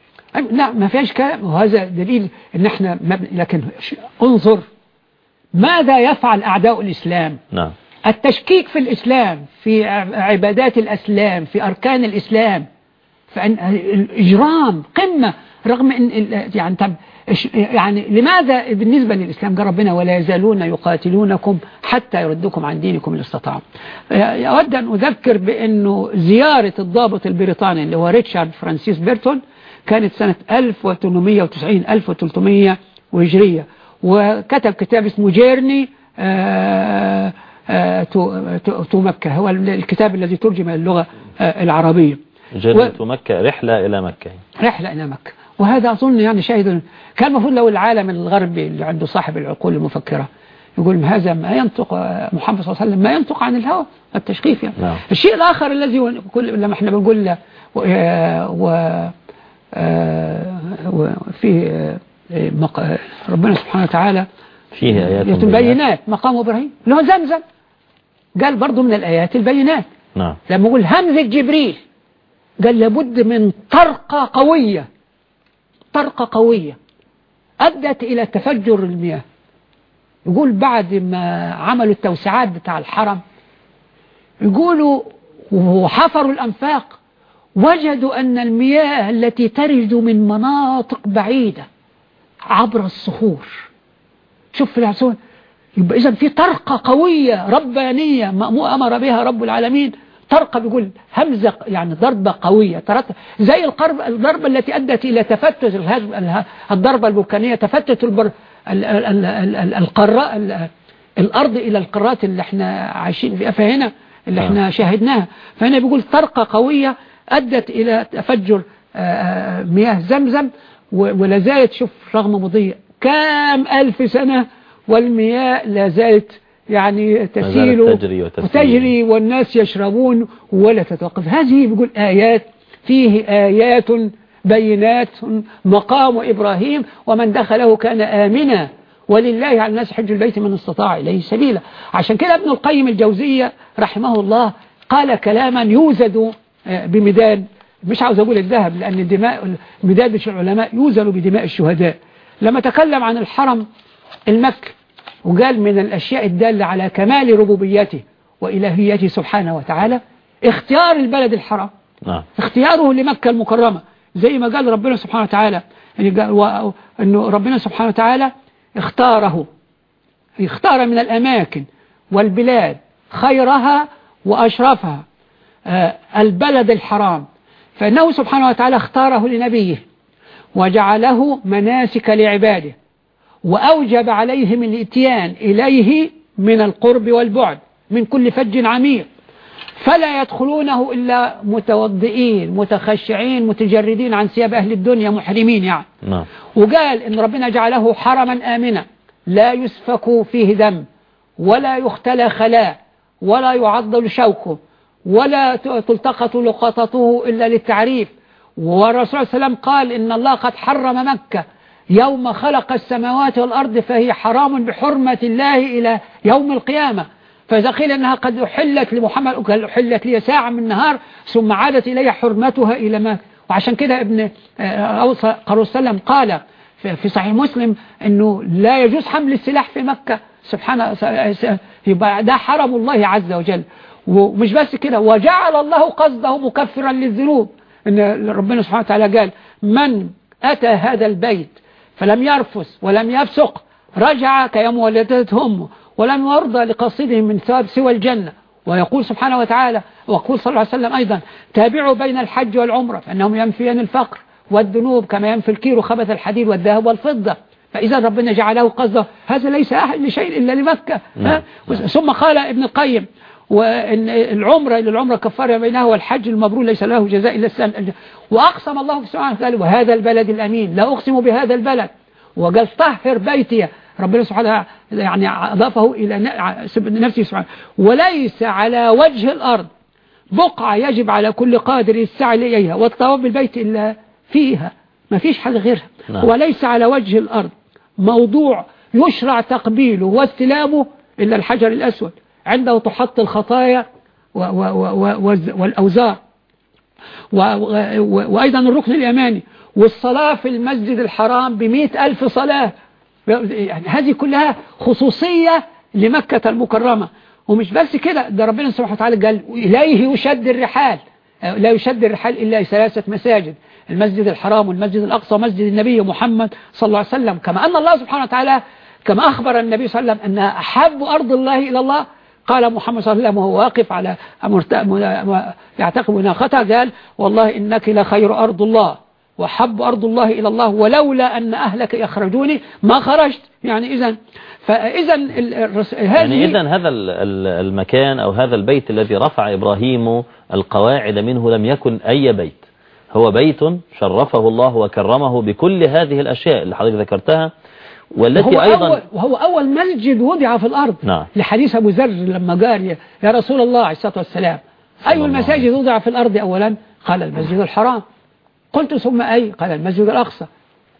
لا ما فيهاش كلام. وهذا دليل إن إحنا لكن انظر ماذا يفعل أعداء الإسلام. نعم. التشكيك في الإسلام في عبادات الأسلام في أركان الإسلام فإن الإجرام قمة رغم إن يعني طب يعني لماذا بالنسبة للإسلام قال ربنا ولا يزالون يقاتلونكم حتى يردوكم عن دينكم إن استطاعوا. أود أن أذكر بأنه زيارة الضابط البريطاني اللي هو ريتشارد فرانسيس بيرتون كانت سنة 1890 1300 وهجرية وكتب كتاب اسمه Journey آآ آآ to مكة. هو الكتاب الذي ترجم اللغة العربية. Journey to مكة رحلة إلى مكة. رحلة إلى مكة. وهذا أظن يعني شاهد كان المفروض لو العالم الغربي اللي عنده صاحب العقول المفكرة يقول هذا ما ينطق محمد صلى الله عليه وسلم ما ينطق عن الهوى التشخيف يعني. نعم. الشيء الآخر الذي لما إحنا بنقول و وفي ربنا سبحانه وتعالى فيه آيات البينات مقام إبراهيم. له زمزم. قال برضو من الآيات البينات. نعم. لما يقول همزة جبريل قال لابد من طرقة قوية. طرقة قوية. أدت إلى تفجر المياه. يقول بعد ما عملوا التوسعات بتاع الحرم يقولوا وحفروا الأنفاق وجدوا أن المياه التي ترد من مناطق بعيدة عبر الصخور. شوف في العسون يبقى إذا في طرقة قوية ربانية أمر بها رب العالمين. طرقة بيقول همزة يعني ضربة قوية. زي القرب الضربة التي أدت إلى تفتت الضربة البركانية تفتت البر القراء الأرض إلى القارات اللي إحنا عايشين فيها. فهنا اللي إحنا شاهدناها. فهنا بيقول طرقة قوية أدت إلى تفجر مياه زمزم ولا زالت شوف رغم مضي كام ألف سنة والمياه لا زالت يعني تسيل تجري وتجري والناس يشربون ولا تتوقف. هذه بيقول آيات فيه آيات بينات مقام إبراهيم ومن دخله كان آمنا. ولله على الناس حج البيت من استطاع إليه سبيلا. عشان كده ابن القيم الجوزية رحمه الله قال كلاما يوزد بمداد. مش عاوز أقول الذهب لأن الدماء مداد العلماء يوزن بدماء الشهداء. لما تكلم عن الحرم المكي وقال من الأشياء الدالة على كمال ربوبيته وإلهيته سبحانه وتعالى اختيار البلد الحرام. نعم. اختياره لمكة المكرمة. زي ما قال ربنا سبحانه وتعالى يعني أنه ربنا سبحانه وتعالى اختاره. اختار من الأماكن والبلاد خيرها وأشرفها آه، البلد الحرام. فإنه سبحانه وتعالى اختاره لنبيه وجعله مناسك لعباده. وأوجب عليهم الإتيان إليه من القرب والبعد من كل فج عميق. فلا يدخلونه إلا متوضئين متخشعين متجردين عن ثياب أهل الدنيا محرمين يعني. نعم. وقال إن ربنا جعله حرما آمنا لا يسفك فيه دم ولا يختلى خلاء ولا يعضل شوكه ولا تلتقط لقطته إلا للتعريف. والرسول صلى الله عليه وسلم قال إن الله قد حرم مكة يوم خلق السماوات والأرض فهي حرام بحرمة الله إلى يوم القيامة. فإذا قيل أنها قد أحلت لمحمد قال أحلت لي ساعة من النهار ثم عادت إلي حرمتها إلى ما. وعشان كده ابن آه، أوصى قال وسلم قال في صحيح مسلم أنه لا يجوز حمل السلاح في مكة. سبحانه يبقى ده حرم الله عز وجل. ومش بس كده وجعل الله قصده مكفرا للذنوب. إن ربنا سبحانه وتعالى قال من أتى هذا البيت فلم يرفس ولم يفسق رجع كيوم ولدته أمه ولم يرضى لقصده من ثواب سوى الجنة ويقول سبحانه وتعالى ويقول صلى الله عليه وسلم أيضا تابعوا بين الحج والعمرة فإنهم ينفيان الفقر والذنوب كما ينفي الكير خبث الحديد والذهب والفضة فإذا ربنا جعله قصده هذا ليس أحد لشيء إلا لمكة نعم. ها؟ ثم قال ابن القيم وإن العمرة إلى العمرة كفارة بينها والحج المبرور ليس له جزاء إلا السلام وأقسم الله سبحانه وتعالى وهذا البلد الأمين. لا أقسم بهذا البلد. وقال طهر بيتي. ربنا سبحانه يعني أضافه إلى نفسه سبحانه. وليس على وجه الأرض بقعة يجب على كل قادر السعي إليها والطواف بالبيت إلا فيها. ما فيش حاجة غيرها. نعم. وليس على وجه الأرض موضوع يشرع تقبيله واستلامه إلا الحجر الأسود. عنده تحط الخطايا والأوزار. وأيضا الركن اليماني. والصلاة في المسجد الحرام بمئة ألف صلاة. يعني هذه كلها خصوصية لمكة المكرمة. ومش بس كده ده ربنا سبحانه وتعالى قال إليه يشد الرحال. لا يشد الرحال إلا ثلاثة مساجد. المسجد الحرام والمسجد الأقصى ومسجد النبي محمد صلى الله عليه وسلم. كما أن الله سبحانه وتعالى كما أخبر النبي صلى الله عليه وسلم أنها أحب أرض الله إلى الله قال محمد صلى الله عليه وسلم وهو واقف على يعتقب ناقته قال والله إنك لخير أرض الله وحب أرض الله إلى الله ولولا أن أهلك يخرجوني ما خرجت يعني إذا فإذا. يعني إذا هذا ال- ال- المكان أو هذا البيت الذي رفع إبراهيم القواعد منه لم يكن أي بيت هو بيت شرفه الله وكرمه بكل هذه الأشياء اللي حضرتك ذكرتها والتي وهو أيضا أول وهو أول مسجد وضع في الأرض. نعم. لحديث أبو ذر لما قال يا- رسول الله عليه الصلاة والسلام أي المساجد وضع في الأرض أولا؟ قال المسجد الحرام. قلت ثم أي؟ قال المسجد الأقصى.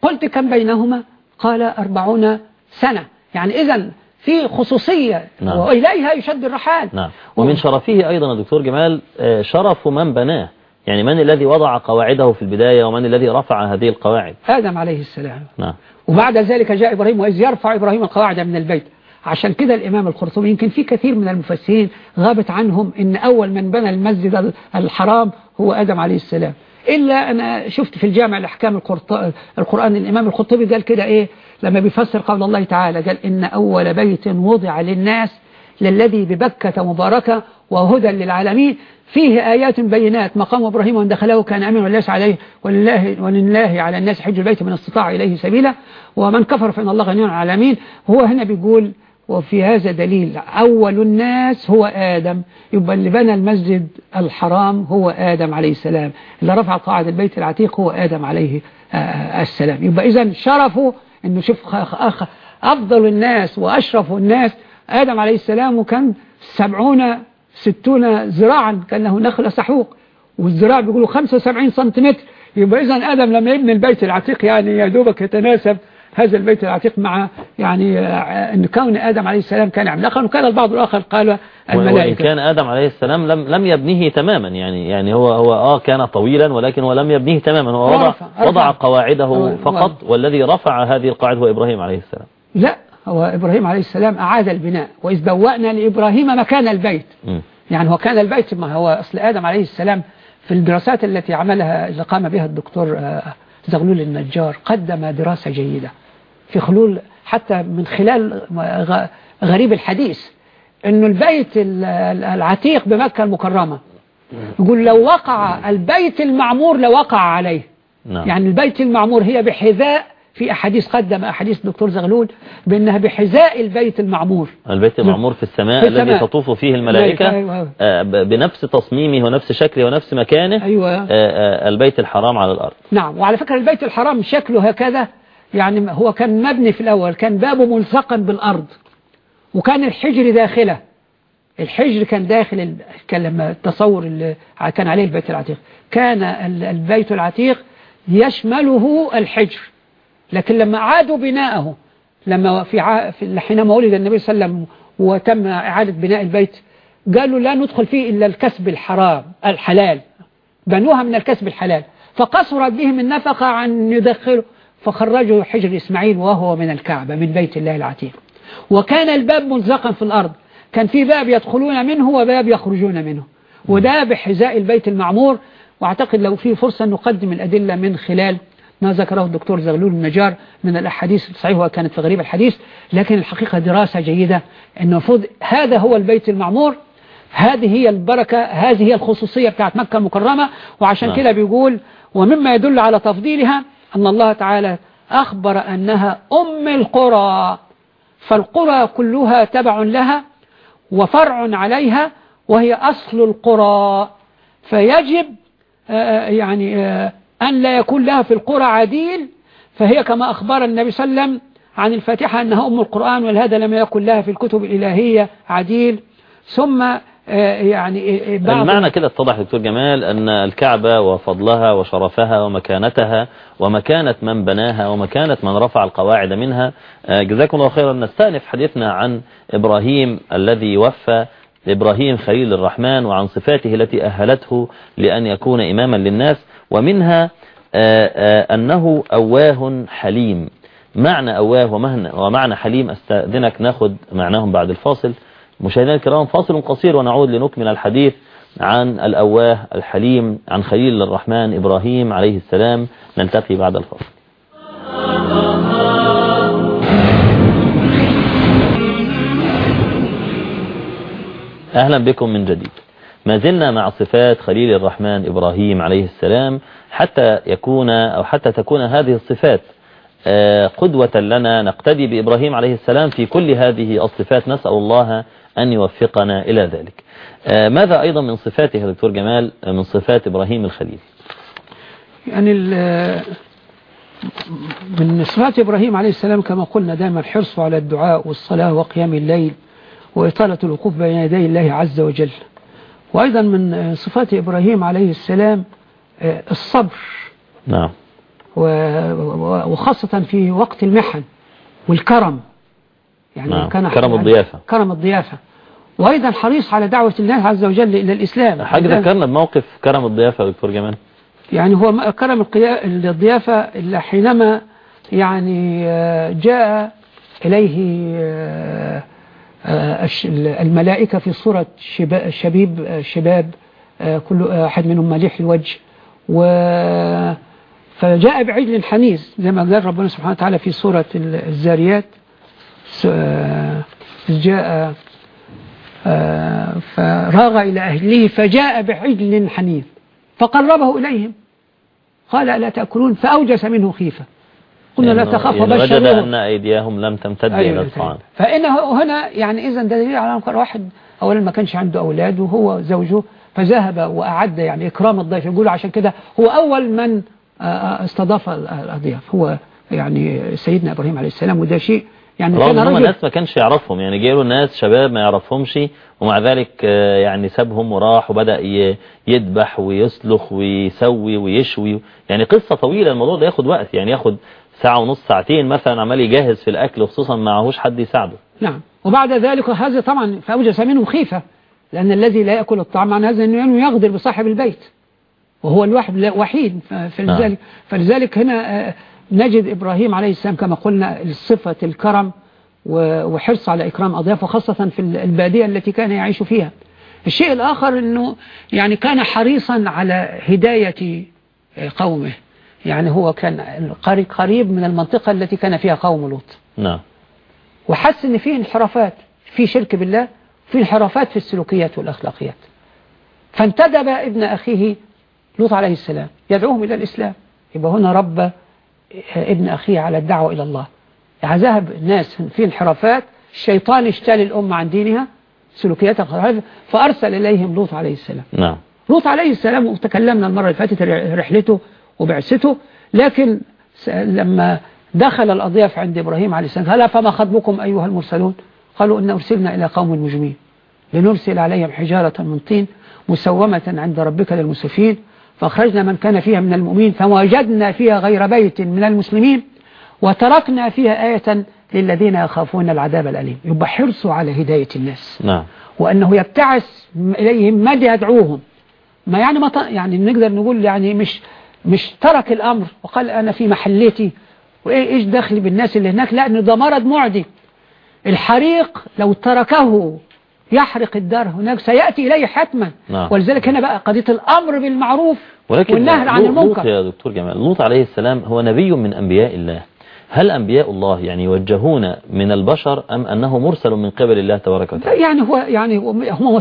قلت كم بينهما؟ قال أربعون سنة. يعني إذا في خصوصية نعم. وإليها يشد الرحال. نعم. ومن شرفه أيضا دكتور جمال آه، شرف من بناه. يعني من الذي وضع قواعده في البداية ومن الذي رفع هذه القواعد؟ آدم عليه السلام. نعم. وبعد ذلك جاء إبراهيم وإذ يرفع إبراهيم القواعد من البيت. عشان كده الإمام القرطبي يمكن في كثير من المفسرين غابت عنهم إن أول من بنى المسجد الحرام هو آدم عليه السلام. إلا أنا شفت في الجامع الأحكام القرآن الإمام القرطبي قال كده إيه؟ لما بيفسر قول الله تعالى قال إن أول بيت وضع للناس للذي ببكة مباركة وهدى للعالمين. فيه آيات بينات. مقام إبراهيم وأن دخله كان أمين وليس عليه ولله, ولله على الناس حج البيت من استطاع إليه سبيلا. ومن كفر فإن الله غني عن العالمين. هو هنا بيقول وفي هذا دليل. أول الناس هو آدم. يبقى اللي بنى المسجد الحرام هو آدم عليه السلام. اللي رفع قاعدة البيت العتيق هو آدم عليه آه، آه، السلام. يبقى إذا شرفه أنه شوف أفضل الناس وأشرف الناس آدم عليه السلام وكان سبعون ستون ذراعا كان له نخلة سحوق والذراع بيقولوا 75 سنتيمتر. يبقى إذا آدم لما يبني البيت العتيق يعني يا دوبك يتناسب هذا البيت العتيق مع يعني أن كون آدم عليه السلام كان عملاقا وكان البعض الآخر قال وإن الملائكة كان آدم عليه السلام لم لم يبنيه تماما يعني يعني هو هو آه كان طويلا ولكن هو لم يبنيه تماما. هو وضع. وضع قواعده فقط والذي رفع هذه القواعد هو إبراهيم عليه السلام. لا. هو إبراهيم عليه السلام أعاد البناء وإذ بوأنا لإبراهيم مكان البيت. م. يعني هو كان البيت ما هو أصل آدم عليه السلام في الدراسات التي عملها اللي قام بها الدكتور آه، زغلول النجار قدم دراسة جيدة في خلول حتى من خلال غ- غريب الحديث إنه البيت ال- ال- العتيق بمكة المكرمة. يقول لو وقع البيت المعمور لوقع عليه. نعم. يعني البيت المعمور هي بحذاء في أحاديث قدم أحاديث دكتور زغلول بأنها بحذاء البيت المعمور. البيت المعمور في السماء في الذي السماء. تطوف فيه الملائكة أيوة. بنفس تصميمه ونفس شكله ونفس مكانه أيوة. آه، آه، البيت الحرام على الأرض. نعم وعلى فكرة البيت الحرام شكله هكذا يعني هو كان مبني في الأول كان بابه ملصقا بالأرض وكان الحجر داخله. الحجر كان داخل ال... كان لما التصور اللي كان عليه البيت العتيق. كان ال- البيت العتيق يشمله الحجر. لكن لما عادوا بناءه لما في, حينما ولد النبي صلى الله عليه وسلم وتم إعادة بناء البيت قالوا لا ندخل فيه إلا الكسب الحرام الحلال. بنوها من الكسب الحلال. فقصرت بهم النفقة عن يدخلوا فخرجوا حجر إسماعيل وهو من الكعبة من بيت الله العتيق. وكان الباب ملزقا في الأرض. كان في باب يدخلون منه وباب يخرجون منه. وده بحذاء البيت المعمور. وأعتقد لو في فرصة نقدم الأدلة من خلال ما ذكره الدكتور زغلول النجار من الأحاديث الصحيحة وكانت في غريب الحديث لكن الحقيقة دراسة جيدة أنه المفروض هذا هو البيت المعمور هذه هي البركة هذه هي الخصوصية بتاعت مكة المكرمة وعشان نعم. كده بيقول ومما يدل على تفضيلها أن الله تعالى أخبر أنها أم القرى فالقرى كلها تبع لها وفرع عليها وهي أصل القرى فيجب آه، يعني آه، أن لا يكون لها في القرى عديل فهي كما أخبر النبي صلى الله عليه وسلم عن الفاتحة أنها أم القرآن ولهذا لم يكن لها في الكتب الإلهية عديل. ثم آه، يعني آه، بعض المعنى كده اتضح دكتور جمال أن الكعبة وفضلها وشرفها ومكانتها ومكانة من بناها ومكانة من رفع القواعد منها. آه، جزاكم الله خيرا. نستأنف حديثنا عن إبراهيم الذي وفى إبراهيم خليل الرحمن وعن صفاته التي أهلته لأن يكون إماما للناس. ومنها آه، آه، أنه أواه حليم. معنى أواه ومعنى حليم أستأذنك ناخد معناهم بعد الفاصل. مشاهدينا الكرام فاصل قصير ونعود لنكمل الحديث عن الأواه الحليم عن خليل الرحمن إبراهيم عليه السلام. نلتقي بعد الفاصل. أهلا بكم من جديد. ما زلنا مع صفات خليل الرحمن إبراهيم عليه السلام حتى يكون أو حتى تكون هذه الصفات آه، قدوة لنا. نقتدي بإبراهيم عليه السلام في كل هذه الصفات. نسأل الله أن يوفقنا إلى ذلك. آه، ماذا أيضا من صفاته يا دكتور جمال؟ آه، من صفات إبراهيم الخليل. يعني من صفات إبراهيم عليه السلام كما قلنا دائما الحرص على الدعاء والصلاة وقيام الليل وإطالة الوقوف بين يدي الله عز وجل. وأيضا من صفات إبراهيم عليه السلام آه، الصبر. نعم. وخاصة في وقت المحن والكرم. يعني نعم، كان كرم الضيافة. كرم الضيافة. وأيضا حريص على دعوة الله عز وجل إلى الإسلام. حاجة ذكرنا بموقف كرم الضيافة يا دكتور جمال. يعني هو كرم الضيافة اللي حينما يعني آه، جاء إليه آه، الملائكة في صورة شبا- شبيب آه، شباب آه، كل أحد منهم مليح الوجه. و فجاء بعجل حنيذ زي ما قال ربنا سبحانه وتعالى في سورة ال- الزاريات. آه، جاء آه، فراغ إلى أهله فجاء بعجل حنيذ فقربه إليهم. قال ألا تأكلون؟ فأوجس منه خيفة. قلنا لا تخاف يعني وجد وبشروه أن أيديهم لم تمتد إلى أيوة الطعام فإنه هنا يعني إذا ده دليل على أن واحد أولا ما كانش عنده أولاد وهو زوجه فذهب وأعد يعني إكرام الضيف. يقولوا عشان كده هو أول من آه، آه، استضاف ال- الأضياف. هو يعني سيدنا إبراهيم عليه السلام وده شيء يعني كان رجل ناس ما كانش يعرفهم. يعني جايله ناس شباب ما يعرفهمش ومع ذلك آه، يعني سابهم وراح وبدأ يذبح ويسلخ ويسوي ويشوي. يعني قصة طويلة الموضوع ده ياخد وقت. يعني ياخد ساعة ونص ساعتين مثلا عمال يجهز في الأكل وخصوصا معهوش حد يساعده. نعم. وبعد ذلك هذا طبعا فأوجس منهم خيفة لأن الذي لا يأكل الطعام معنى هذا أنه يغدر بصاحب البيت وهو الواحد وحيد فلذلك, فلذلك هنا آه، نجد إبراهيم عليه السلام كما قلنا صفة الكرم وحرص على إكرام أضيافه خاصة في البادية التي كان يعيش فيها. الشيء الآخر أنه يعني كان حريصا على هداية قومه. يعني هو كان قريب من المنطقة التي كان فيها قوم لوط. نعم. وحس إن فيه انحرافات في شرك بالله في انحرافات في السلوكيات والأخلاقيات. فانتدب ابن أخيه لوط عليه السلام يدعوهم إلى الإسلام. يبقى هنا رب ابن أخيه على الدعوة إلى الله. يعني ذهب الناس في انحرافات الشيطان اشتال الأمة عن دينها سلوكياتها فأرسل إليهم لوط عليه السلام. نعم. لوط عليه السلام وتكلمنا المرة اللي فاتت رحلته وبعثته. لكن لما دخل الأضياف عند إبراهيم عليه السلام قال فما خطبكم أيها المرسلون؟ قالوا إن أرسلنا إلى قوم مجرمين لنرسل عليهم حجارة من طين مسومة عند ربك للمسرفين فأخرجنا من كان فيها من المؤمنين فوجدنا فيها غير بيت من المسلمين وتركنا فيها آية للذين يخافون العذاب الأليم. يبقى حرصوا على هداية الناس. نعم. وأنه يبتعث إليهم مدى يدعوهم؟ ما يعني ما يعني نقدر نقول يعني مش مش ترك الأمر وقال أنا في محلتي. وإيه إيش دخلي بالناس اللي هناك؟ لا إنه ده مرض معدي. الحريق لو تركه يحرق الدار هناك سيأتي إليه حتما. نعم. ولذلك هنا بقى قضية الأمر بالمعروف ولكن والنهي عن لوط المنكر. يا دكتور جمال لوط عليه السلام هو نبي من أنبياء الله. هل أنبياء الله يعني يوجهون من البشر أم أنه مرسل من قبل الله تبارك وتعالى؟ يعني هو يعني هو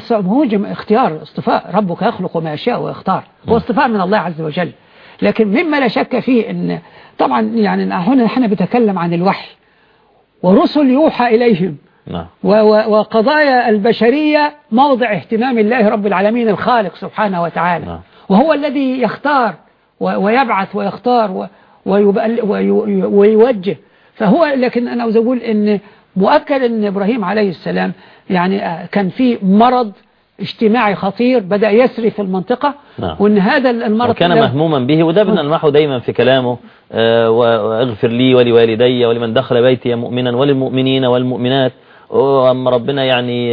اختيار اصطفاء ربك يخلق ما يشاء ويختار. هو اصطفاء من الله عز وجل. لكن مما لا شك فيه إن طبعا يعني هنا إحنا بنتكلم عن الوحي ورسل يوحى إليهم نعم وقضايا البشرية موضع اهتمام الله رب العالمين الخالق سبحانه وتعالى نعم. وهو الذي يختار ويبعث ويختار ويوجه فهو لكن أنا عاوز أقول أن مؤكد أن إبراهيم عليه السلام يعني كان في مرض اجتماعي خطير بدأ يسري في المنطقة نعم. وأن هذا المرض وكان مهموما به وده بنلمحه دايما في كلامه آه، واغفر لي ولوالدي ولمن دخل بيتي مؤمنا وللمؤمنين والمؤمنات. وأما ربنا يعني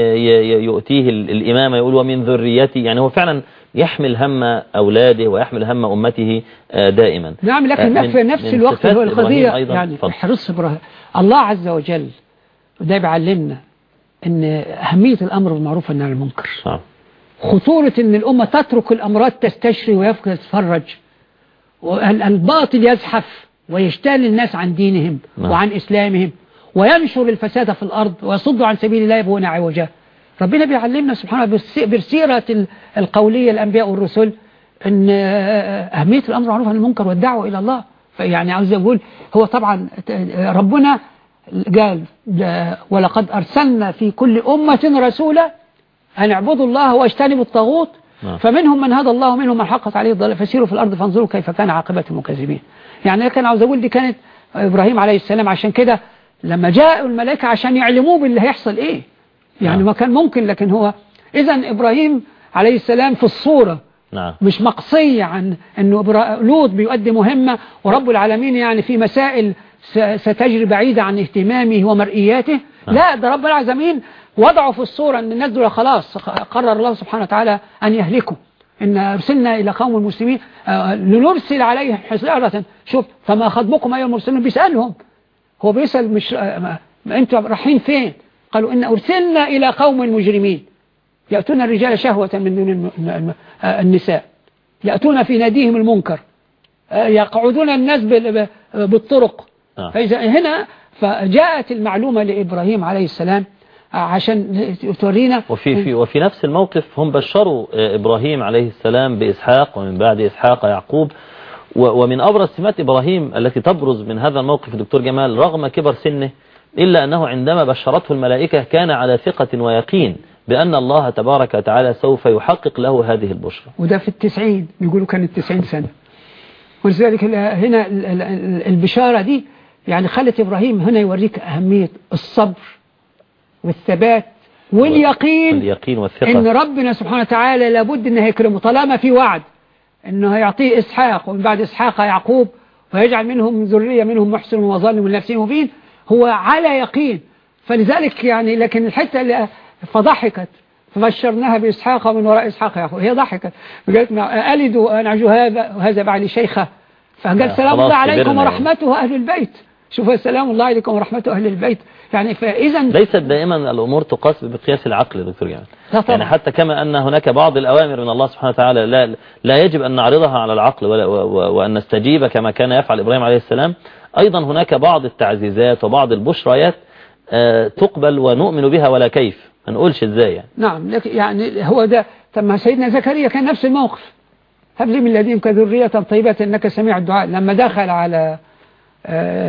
يؤتيه ال- الإمامة يقول ومن ذريتي يعني هو فعلا يحمل هم أولاده ويحمل هم أمته آه، دائما. نعم آه، لكن من- في نفس من الوقت هو القضية يعني. حرص إبراهيم. الله عز وجل ده بيعلمنا إن أهمية الأمر بالمعروف والنهي عن المنكر نعم. خطورة إن الأمة تترك الأمراض تستشري ويبقى تتفرج والباطل يزحف ويشتال الناس عن دينهم نعم. وعن إسلامهم وينشر الفساد في الأرض ويصد عن سبيل الله يبغون عوجا ربنا بيعلمنا سبحانه بالس- بالسيرة ال- القولية الأنبياء والرسل أن آه، أهمية الأمر بالمعروف عن المنكر والدعوة إلى الله فيعني عاوز أقول هو طبعا آه، ربنا قال ولقد أرسلنا في كل أمة رسولا أن اعبدوا الله واجتنبوا الطاغوت. نعم. فمنهم من هدى الله ومنهم من حقت عليه الضلال فسيروا في الأرض فانظروا كيف كان عاقبة المكذبين. يعني كان عاوز أقول دي كانت إبراهيم عليه السلام عشان كده لما جاءوا الملائكة عشان يعلموه باللي هيحصل إيه. يعني نعم. ما كان ممكن لكن هو إذا إبراهيم عليه السلام في الصورة. نعم. مش مقصية عن أنه لوط بيؤدي مهمة ورب العالمين يعني في مسائل ستجري بعيدة عن اهتمامه ومرئياته. نعم. لا ده رب العالمين وضعوا في الصورة أن الناس دول خلاص قرر الله سبحانه وتعالى أن يهلكوا. إن أرسلنا إلى قوم المسلمين آه، لنرسل عليهم حجارة شوف فما خطبكم أيها المرسلون؟ بيسألهم. هو بيسأل مش آه، أنتوا رايحين فين؟ قالوا إن أرسلنا إلى قوم مجرمين يأتون الرجال شهوة من دون آه، النساء. يأتون في ناديهم المنكر. آه، يقعدون الناس بالطرق. آه. فإذا هنا فجاءت المعلومة لإبراهيم عليه السلام آه، عشان تورينا. وفي في وفي نفس الموقف هم بشروا آه، إبراهيم عليه السلام بإسحاق ومن بعد إسحاق يعقوب. ومن أبرز سمات إبراهيم التي تبرز من هذا الموقف دكتور جمال رغم كبر سنه إلا أنه عندما بشرته الملائكة كان على ثقة ويقين بأن الله تبارك وتعالى سوف يحقق له هذه البشرى. وده في التسعين بيقولوا كانت التسعين سنة. ولذلك هنا ال- ال- ال- البشارة دي يعني خلت إبراهيم هنا يوريك أهمية الصبر والثبات واليقين اليقين إن والثقة ربنا سبحانه وتعالى لابد إنه يكرمه طالما في وعد إنه هيعطيه إسحاق ومن بعد إسحاق يعقوب ويجعل منهم ذرية منهم محسن وظالم لنفسه مبين هو على يقين. فلذلك يعني لكن الحتة اللي فضحكت فبشرناها بإسحاق ومن وراء إسحاق يعقوب. هي ضحكت. قالت ما الد وانعج هذا وهذا بعد شيخه. آه، فقال سلام الله عليكم. ورحمته أهل البيت. شوف سلام الله عليكم ورحمة أهل البيت. يعني فإذا ليست دائما الأمور تقاس بقياس العقل يا دكتور جمال. يعني حتى كما أن هناك بعض الأوامر من الله سبحانه وتعالى لا, لا يجب أن نعرضها على العقل ولا وأن نستجيب كما كان يفعل إبراهيم عليه السلام. أيضا هناك بعض التعزيزات وبعض البشريات آه، تقبل ونؤمن بها ولا كيف؟ ما نقولش إزاي يعني. نعم يعني هو ده. طب ما سيدنا زكريا كان نفس الموقف. هب لي من لدينك ذرية طيبة إنك سميع الدعاء. لما دخل على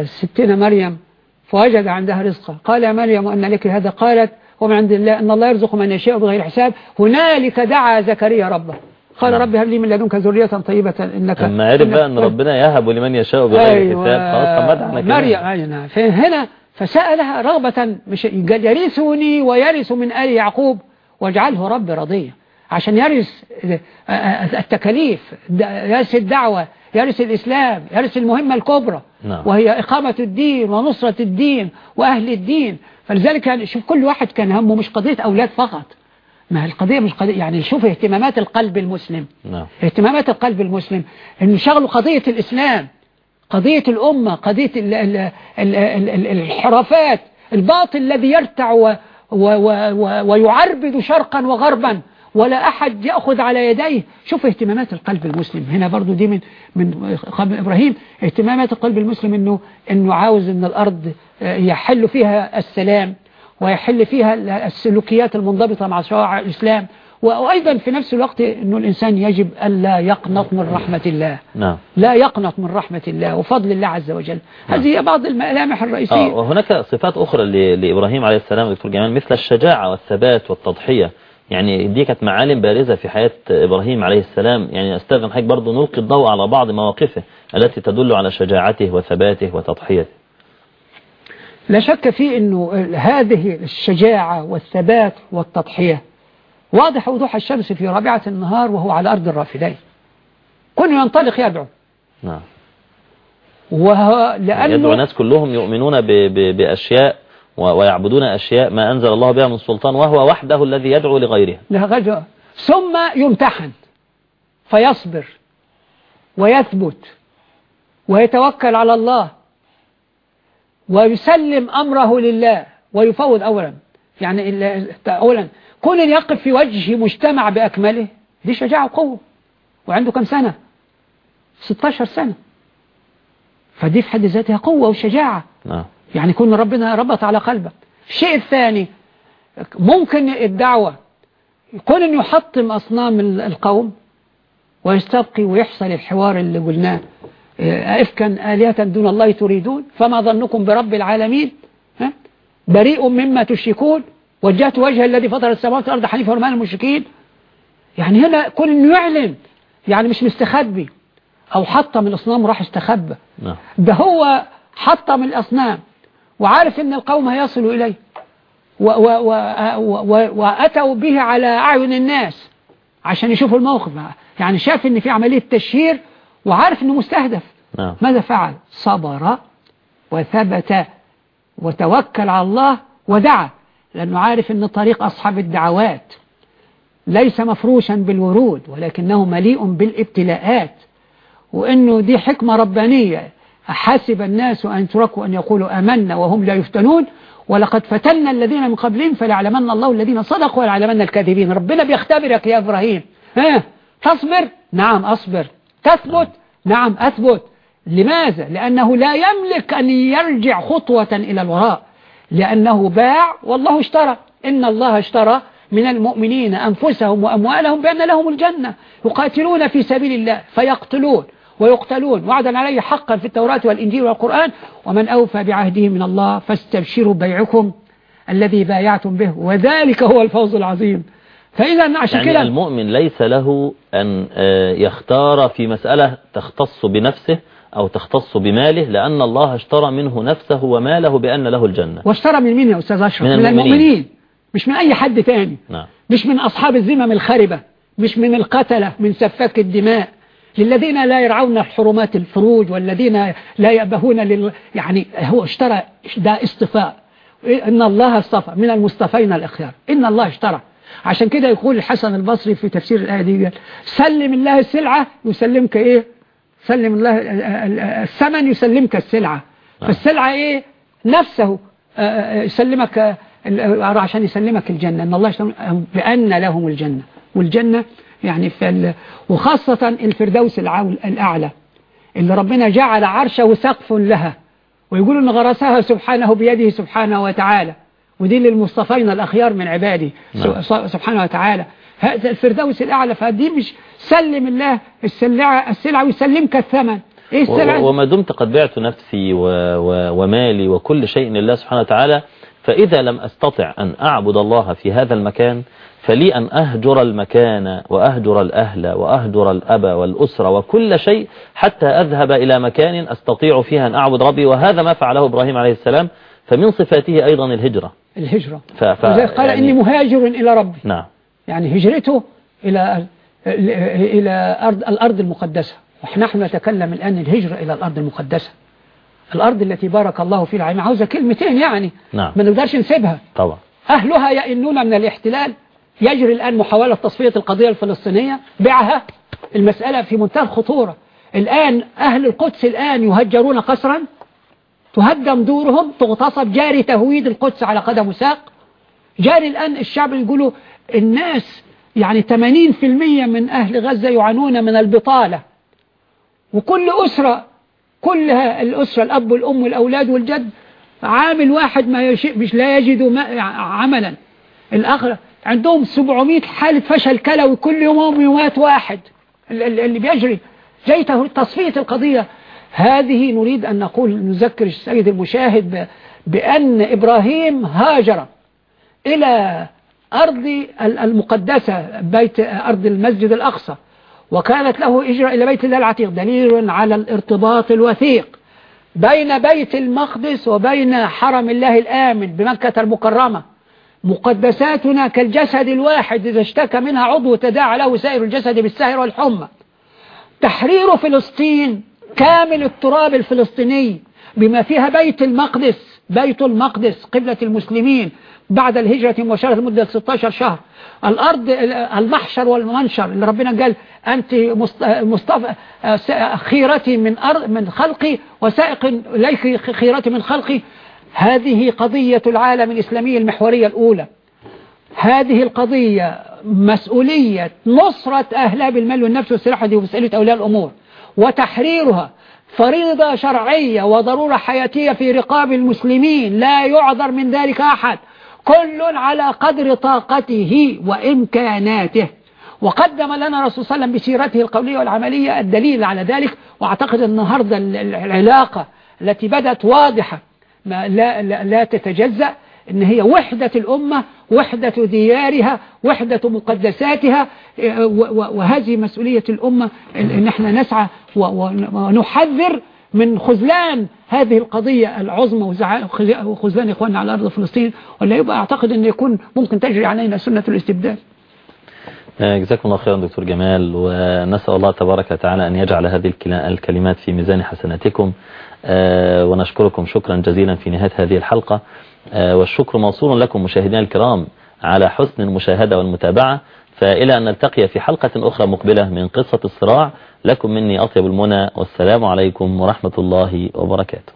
ستنا مريم فوجد عندها رزقا قال يا مريم أن لك هذا؟ قالت ومن عند الله أن الله يرزق من يشاء بغير حساب. هنالك دعا زكريا ربه. قال نعم. رب هب لي من لدنك ذرية طيبة إنك لما عرف بقى أن ربنا يهب لمن يشاء بغير حساب. خلاص طب مدحنا كمان. مريم أي نعم. فهنا فسألها رغبة مش قال يرثني ويرث من آل يعقوب. واجعله رب رضيا عشان يرث التكاليف يرث الدعوة. يرث الإسلام يرث المهمة الكبرى نعم. وهي إقامة الدين ونصرة الدين وأهل الدين. فلذلك يعني شوف كل واحد كان همه مش قضية أولاد فقط. ما هي القضية مش قضية يعني شوف اهتمامات القلب المسلم. نعم. اهتمامات القلب المسلم. إن شغلوا قضية الإسلام قضية الأمة قضية ال ال ال ال ال الحرافات الباطل الذي يرتع و و و و ويعربد شرقا وغربا. ولا أحد يأخذ على يديه. شوف اهتمامات القلب المسلم. هنا برضو دي من من قبل إبراهيم اهتمامات القلب المسلم إنه إنه عاوز إن الأرض آه، يحل فيها السلام ويحل فيها السلوكيات المنضبطة مع شرائع الإسلام. وأيضا في نفس الوقت أنه الإنسان يجب ألا يقنط من رحمة الله. نعم. لا يقنط من رحمة الله وفضل الله عز وجل. هذه هي بعض الملامح آه الرئيسية وهناك صفات أخرى لإبراهيم عليه السلام دكتور جمال مثل الشجاعة والثبات والتضحية. يعني دي كانت معالم بارزة في حياة إبراهيم عليه السلام. يعني أستاذن حضرتك برضه نلقي الضوء على بعض مواقفه التي تدل على شجاعته وثباته وتضحيته. لا شك في أنه هذه الشجاعة والثبات والتضحية. واضح وضوح الشمس في رابعة النهار وهو على أرض الرافدين. كل ينطلق يدعو. نعم. وهو يدعو لأنه الناس كلهم يؤمنون ب ب بأشياء ويعبدون أشياء ما أنزل الله بها من سلطان وهو وحده الذي يدعو لغيرها لغجر ثم يمتحن فيصبر ويثبت ويتوكل على الله ويسلم أمره لله ويفوض أولا. يعني أولا كون يقف في وجه مجتمع بأكمله دي شجاعة وقوة. وعنده كم سنة؟ 16 سنة. فدي في حد ذاتها قوة وشجاعة. نعم. يعني كون ربنا ربط على قلبك. الشيء الثاني ممكن الدعوة يكون أن يحطم أصنام ال- القوم ويستبقي ويحصل الحوار اللي قلناه إيه، أفكا آلهة دون الله تريدون فما ظنكم برب العالمين ها؟ بريء مما تشركون وجهت وجه الذي فطر السماوات والأرض حنيفا وما أنا المشركين. يعني هنا كون أنه يعلن يعني مش مستخبي أو حطم الأصنام وراح استخبى نعم. ده هو حطم الأصنام. وعارف إن القوم هيصلوا إليه. وأتوا به على أعين الناس عشان يشوفوا الموقف. يعني شاف إن في عملية تشهير وعارف إنه مستهدف. نعم. ماذا فعل؟ صبر وثبت وتوكل على الله ودعا لأنه عارف إن طريق أصحاب الدعوات ليس مفروشا بالورود ولكنه مليء بالابتلاءات وأنه دي حكمة ربانية. حسب الناس أن تركوا أن يقولوا أمنا وهم لا يفتنون؟ ولقد فتنا الذين من قبلهم فليعلمن الله الذين صدقوا وليعلمن الكاذبين. ربنا بيختبرك يا إبراهيم. ها؟ تصبر؟ نعم أصبر. تثبت؟ نعم أثبت. لماذا؟ لأنه لا يملك أن يرجع خطوة إلى الوراء. لأنه باع والله اشترى. إن الله اشترى من المؤمنين أنفسهم وأموالهم بأن لهم الجنة. يقاتلون في سبيل الله فيقتلون. ويقتلون. وعدا عليه حقا في التوراة والإنجيل والقرآن. ومن أوفى بعهده من الله فاستبشروا بيعكم الذي بايعتم به. وذلك هو الفوز العظيم. فإذا عشان يعني كده المؤمن ليس له أن آه، يختار في مسألة تختص بنفسه أو تختص بماله لأن الله اشترى منه نفسه وماله بأن له الجنة. واشترى من مين يا أستاذ أشرف؟ من من المؤمنين. المؤمنين. مش من أي حد تاني. نعم. مش من أصحاب الذمم الخربة مش من القتلة من سفاك الدماء. للذين لا يرعون حرمات الفروج والذين لا يأبهون لل... يعني هو اشترى ده اصطفاء إن الله اصطفى من المصطفين الأخيار. إن الله اشترى. عشان كده يقول الحسن البصري في تفسير الآية دي سلم الله السلعة يسلمك إيه؟ سلم الله الثمن يسلمك السلعة. فالسلعة إيه؟ نفسه آه، آه، يسلمك آه، عشان يسلمك الجنة. إن الله بأن لهم الجنة. والجنة يعني في ال- وخاصة الفردوس الأعلى اللي ربنا جعل عرشه سقف لها ويقول إن غرسها سبحانه بيده سبحانه وتعالى. ودي للمصطفين الأخيار من عباده نعم. سبحانه وتعالى. هذا الفردوس الأعلى فدي مش سلم الله السلعة السلعة ويسلمك الثمن. و- السلعة وما دمت قد بعت نفسي و... و... ومالي وكل شيء لله سبحانه وتعالى فإذا لم أستطع أن أعبد الله في هذا المكان فلي أن أهجر المكان وأهجر الأهل وأهجر الأب والأسرة وكل شيء حتى أذهب إلى مكان أستطيع فيها أن أعبد ربي. وهذا ما فعله إبراهيم عليه السلام. فمن صفاته أيضا الهجرة. الهجرة. ف... ف... قال يعني- إني مهاجر إلى ربي. نعم. يعني هجرته إلى إلى أرض الأرض المقدسة. ونحن نتكلم الآن الهجرة إلى الأرض المقدسة. الأرض التي بارك الله فيها العين عاوزة كلمتين يعني. نعم. ما نقدرش نسيبها. طبعا. أهلها يئنون من الاحتلال. يجري الآن محاولة تصفية القضية الفلسطينية. بعها المسألة في منتهى الخطورة. الآن أهل القدس الآن يهجرون قسرا تهدم دورهم. تغتصب جاري تهويد القدس على قدم وساق جاري الآن الشعب يقولوا الناس يعني 80% من أهل غزة يعانون من البطالة. وكل أسرة كلها الأسرة الأب والأم والأولاد والجد عامل واحد ما يش... مش لا يجد ما... عملا. الآخر عندهم 700 حالة فشل كلوي كل يوم يمات واحد. ال- ال- اللي بيجري. جاي ته- تصفية القضية. هذه نريد أن نقول نذكر السيد المشاهد. بأن إبراهيم هاجر إلى أرض ال- المقدسة بيت أرض المسجد الأقصى. وكانت له إجرة إلى بيت الله العتيق دليل على الارتباط الوثيق بين بيت المقدس وبين حرم الله الآمن بمكة المكرمة. مقدساتنا كالجسد الواحد إذا اشتكى منها عضو تداعى له سائر الجسد بالسهر والحمى. تحرير فلسطين كامل التراب الفلسطيني بما فيها بيت المقدس. بيت المقدس قبلة المسلمين بعد الهجرة مباشرة لمدة 16 شهر. الأرض المحشر والمنشر اللي ربنا قال أنت مصط- مصطفى خيرتي من أرض من خلقي وسائق إليك خيرتي من خلقي. هذه قضية العالم الإسلامي المحورية الأولى. هذه القضية مسؤولية نصرة أهلها بالمال والنفس والسلاح دي مسألة أولياء الأمور وتحريرها فريضة شرعية وضرورة حياتية في رقاب المسلمين لا يعذر من ذلك أحد. كل على قدر طاقته وإمكاناته. وقدم لنا رسول صلى الله عليه وسلم بسيرته القولية والعملية الدليل على ذلك وأعتقد النهاردة ال- ال- العلاقة التي بدأت واضحة ما لا, لا, لا تتجزأ. إن هي وحدة الأمة وحدة ديارها وحدة مقدساتها إيه، وهذه مسؤولية الأمة إن إحنا نسعى ونحذر من خذلان هذه القضية العظمى وخذلان إخواننا على أرض فلسطين. ولا يبقى أعتقد أن يكون ممكن تجري علينا سنة الاستبدال. آه، جزاكم الله خيرا دكتور جمال. ونسأل الله تبارك وتعالى أن يجعل هذه الكلمات في ميزان حسناتكم. آه، ونشكركم شكرا جزيلا في نهاية هذه الحلقة. والشكر موصول لكم مشاهدينا الكرام على حسن المشاهدة والمتابعة. فإلى أن نلتقي في حلقة أخرى مقبلة من قصة الصراع لكم مني أطيب المنى والسلام عليكم ورحمة الله وبركاته.